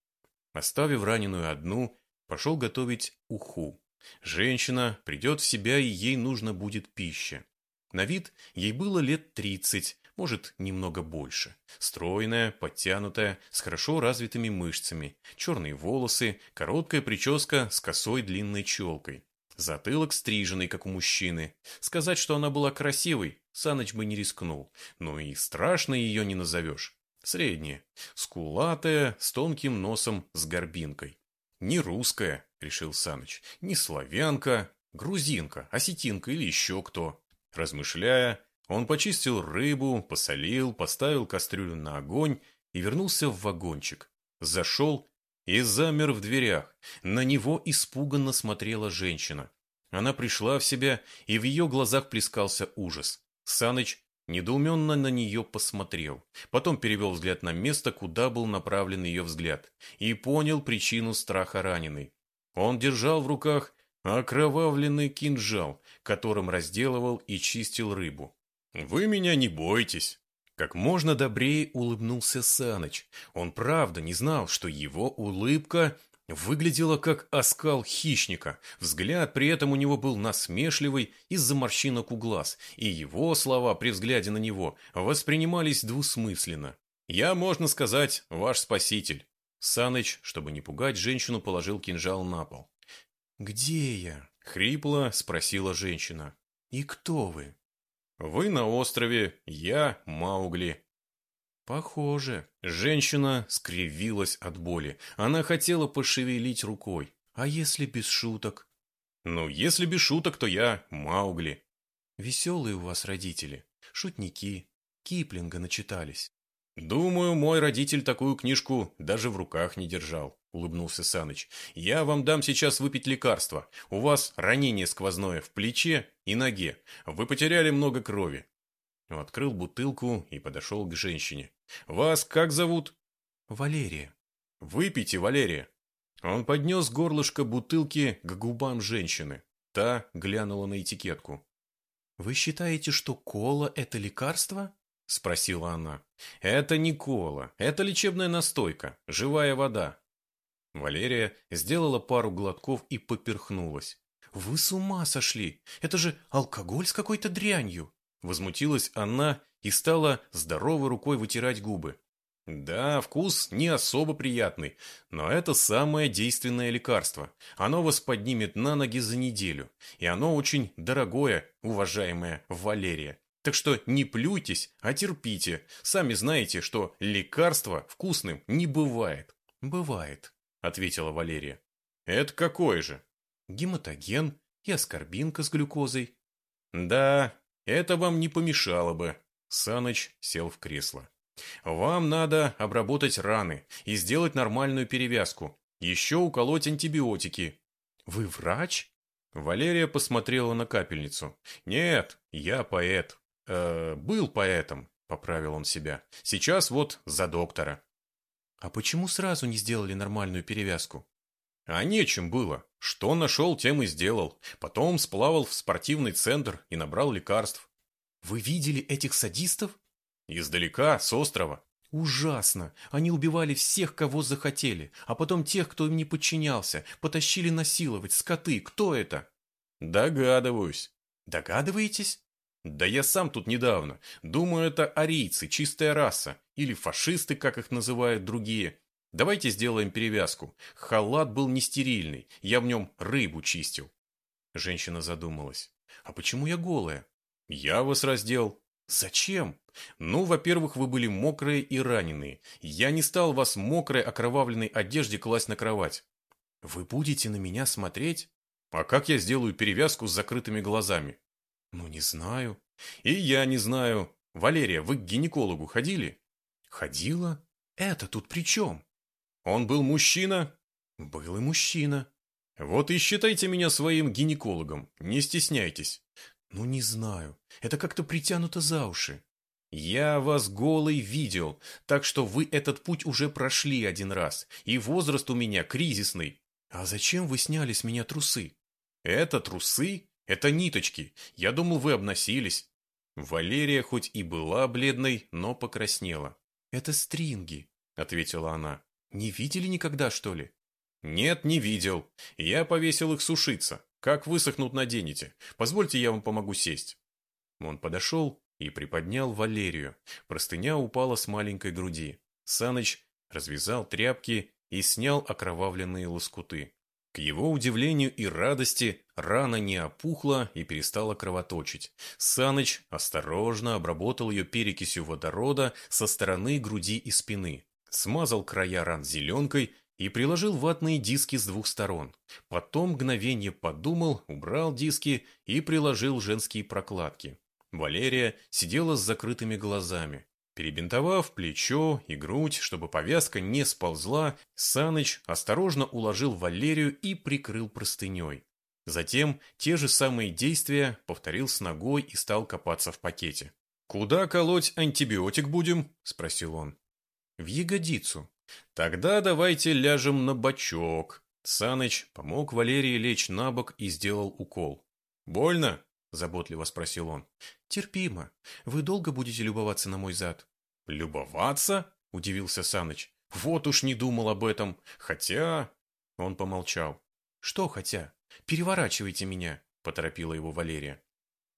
Оставив раненую одну, пошел готовить уху. Женщина придет в себя, и ей нужно будет пища. На вид ей было лет тридцать, может, немного больше. Стройная, подтянутая, с хорошо развитыми мышцами, черные волосы, короткая прическа с косой длинной челкой. Затылок стриженный, как у мужчины. Сказать, что она была красивой, Саныч бы не рискнул. Но и страшно ее не назовешь. Средняя, скулатая, с тонким носом, с горбинкой. Не русская, решил Саныч, не славянка, грузинка, осетинка или еще кто. Размышляя, он почистил рыбу, посолил, поставил кастрюлю на огонь и вернулся в вагончик. Зашел и замер в дверях. На него испуганно смотрела женщина. Она пришла в себя, и в ее глазах плескался ужас. Саныч недоуменно на нее посмотрел. Потом перевел взгляд на место, куда был направлен ее взгляд, и понял причину страха раненой. Он держал в руках окровавленный кинжал, которым разделывал и чистил рыбу. «Вы меня не бойтесь!» Как можно добрее улыбнулся Саныч. Он правда не знал, что его улыбка выглядела как оскал хищника. Взгляд при этом у него был насмешливый из-за морщинок у глаз, и его слова при взгляде на него воспринимались двусмысленно. «Я, можно сказать, ваш спаситель». Саныч, чтобы не пугать женщину, положил кинжал на пол. «Где я?» — хрипло спросила женщина. «И кто вы?» «Вы на острове, я Маугли». «Похоже». Женщина скривилась от боли. Она хотела пошевелить рукой. «А если без шуток?» «Ну, если без шуток, то я Маугли». «Веселые у вас родители, шутники, Киплинга начитались». «Думаю, мой родитель такую книжку даже в руках не держал». — улыбнулся Саныч. «Я вам дам сейчас выпить лекарство. У вас ранение сквозное в плече и ноге. Вы потеряли много крови». Открыл бутылку и подошел к женщине. «Вас как зовут?» «Валерия». «Выпейте, Валерия». Он поднес горлышко бутылки к губам женщины. Та глянула на этикетку. «Вы считаете, что кола – это лекарство?» – спросила она. «Это не кола, это лечебная настойка, живая вода. Валерия сделала пару глотков и поперхнулась. «Вы с ума сошли! Это же алкоголь с какой-то дрянью!» Возмутилась она и стала здоровой рукой вытирать губы. Да, вкус не особо приятный, но это самое действенное лекарство. Оно вас поднимет на ноги за неделю. И оно очень дорогое, уважаемая Валерия. Так что не плюйтесь, а терпите. Сами знаете, что лекарства вкусным не бывает. Бывает, — ответила Валерия. «Это какой же?» «Гематоген и аскорбинка с глюкозой». «Да, это вам не помешало бы». Саныч сел в кресло. «Вам надо обработать раны и сделать нормальную перевязку. Еще уколоть антибиотики». «Вы врач?» Валерия посмотрела на капельницу. «Нет, я поэт. Э, был поэтом», — поправил он себя. «Сейчас вот за доктора». А почему сразу не сделали нормальную перевязку? А нечем было. Что нашел, тем и сделал. Потом сплавал в спортивный центр и набрал лекарств. Вы видели этих садистов? Издалека, с острова. Ужасно. Они убивали всех, кого захотели, а потом тех, кто им не подчинялся, потащили насиловать, скоты. Кто это? Догадываюсь. Догадываетесь? Да я сам тут недавно. Думаю, это арийцы, чистая раса. Или фашисты, как их называют другие. Давайте сделаем перевязку. Халат был не стерильный, я в нем рыбу чистил. Женщина задумалась. А почему я голая? Я вас раздел. Зачем? Ну, во-первых, вы были мокрые и раненые. Я не стал вас мокрой окровавленной одежде класть на кровать. Вы будете на меня смотреть? А как я сделаю перевязку с закрытыми глазами? Ну, не знаю. И я не знаю. Валерия, вы к гинекологу ходили? Ходила? Это тут при чем? Он был мужчина? Был и мужчина. Вот и считайте меня своим гинекологом. Не стесняйтесь. Ну, не знаю. Это как-то притянуто за уши. Я вас голый видел, так что вы этот путь уже прошли один раз, и возраст у меня кризисный. А зачем вы сняли с меня трусы? Это трусы? Это ниточки. Я думал, вы обносились. Валерия хоть и была бледной, но покраснела. Это стринги, ответила она. Не видели никогда, что ли? Нет, не видел. Я повесил их сушиться. Как высохнут, наденете. Позвольте, я вам помогу сесть. Он подошел и приподнял Валерию. Простыня упала с маленькой груди. Саныч развязал тряпки и снял окровавленные лоскуты. К его удивлению и радости рана не опухла и перестала кровоточить. Саныч осторожно обработал ее перекисью водорода со стороны груди и спины, смазал края ран зеленкой и приложил ватные диски с двух сторон. Потом мгновение подумал, убрал диски и приложил женские прокладки. Валерия сидела с закрытыми глазами. Перебинтовав плечо и грудь, чтобы повязка не сползла, Саныч осторожно уложил Валерию и прикрыл простыней. Затем те же самые действия повторил с ногой и стал копаться в пакете. «Куда колоть антибиотик будем?» – спросил он. «В ягодицу». «Тогда давайте ляжем на бочок». Саныч помог Валерии лечь на бок и сделал укол. «Больно?» – заботливо спросил он. «Терпимо. Вы долго будете любоваться на мой зад?» «Любоваться?» – удивился Саныч. «Вот уж не думал об этом. Хотя...» Он помолчал. «Что хотя? Переворачивайте меня», – поторопила его Валерия.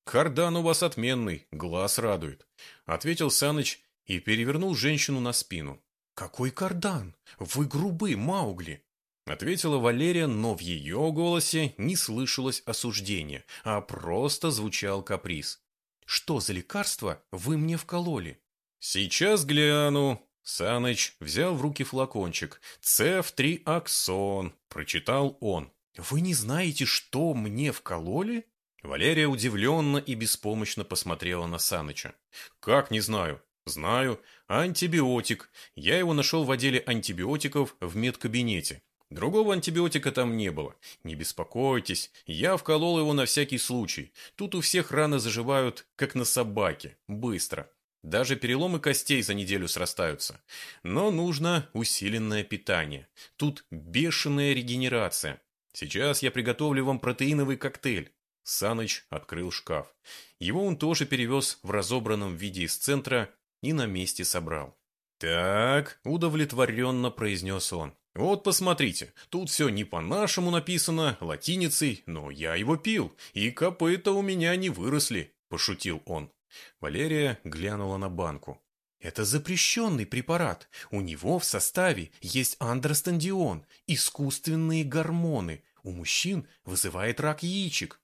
«Кардан у вас отменный, глаз радует», – ответил Саныч и перевернул женщину на спину. «Какой кардан? Вы грубы, Маугли!» Ответила Валерия, но в ее голосе не слышалось осуждения, а просто звучал каприз. «Что за лекарство вы мне вкололи?» «Сейчас гляну». Саныч взял в руки флакончик. «Цеф-3-аксон», — прочитал он. «Вы не знаете, что мне вкололи?» Валерия удивленно и беспомощно посмотрела на Саныча. «Как не знаю?» «Знаю. Антибиотик. Я его нашел в отделе антибиотиков в медкабинете. Другого антибиотика там не было. Не беспокойтесь, я вколол его на всякий случай. Тут у всех раны заживают, как на собаке, быстро. Даже переломы костей за неделю срастаются. Но нужно усиленное питание. Тут бешеная регенерация. Сейчас я приготовлю вам протеиновый коктейль. Саныч открыл шкаф. Его он тоже перевез в разобранном виде из центра и на месте собрал. «Так», — удовлетворенно произнес он. «Вот посмотрите, тут все не по-нашему написано, латиницей, но я его пил, и копыта у меня не выросли», – пошутил он. Валерия глянула на банку. «Это запрещенный препарат. У него в составе есть андростендион, искусственные гормоны. У мужчин вызывает рак яичек».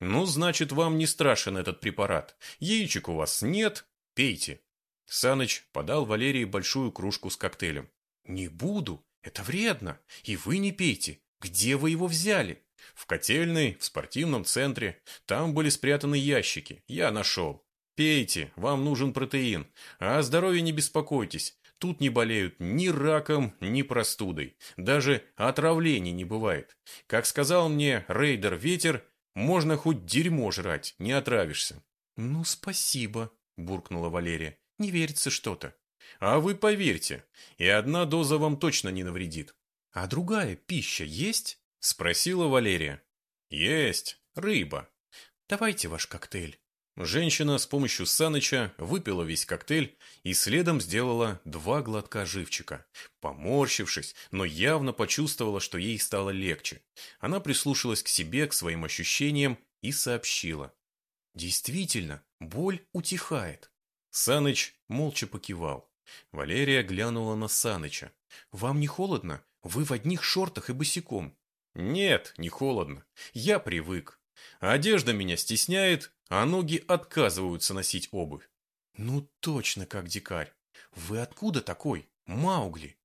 «Ну, значит, вам не страшен этот препарат. Яичек у вас нет, пейте». Саныч подал Валерии большую кружку с коктейлем. «Не буду. Это вредно. И вы не пейте. Где вы его взяли? В котельной, в спортивном центре. Там были спрятаны ящики. Я нашел. Пейте, вам нужен протеин. А о здоровье не беспокойтесь. Тут не болеют ни раком, ни простудой. Даже отравлений не бывает. Как сказал мне рейдер Ветер, можно хоть дерьмо жрать, не отравишься. «Ну, спасибо», – буркнула Валерия. «Не верится что-то». А вы поверьте, и одна доза вам точно не навредит. А другая пища есть? Спросила Валерия. Есть, рыба. Давайте ваш коктейль. Женщина с помощью Саныча выпила весь коктейль и следом сделала два глотка живчика. Поморщившись, но явно почувствовала, что ей стало легче. Она прислушалась к себе, к своим ощущениям и сообщила. Действительно, боль утихает. Саныч молча покивал. Валерия глянула на Саныча. «Вам не холодно? Вы в одних шортах и босиком». «Нет, не холодно. Я привык. Одежда меня стесняет, а ноги отказываются носить обувь. Ну точно как дикарь. Вы откуда такой, Маугли?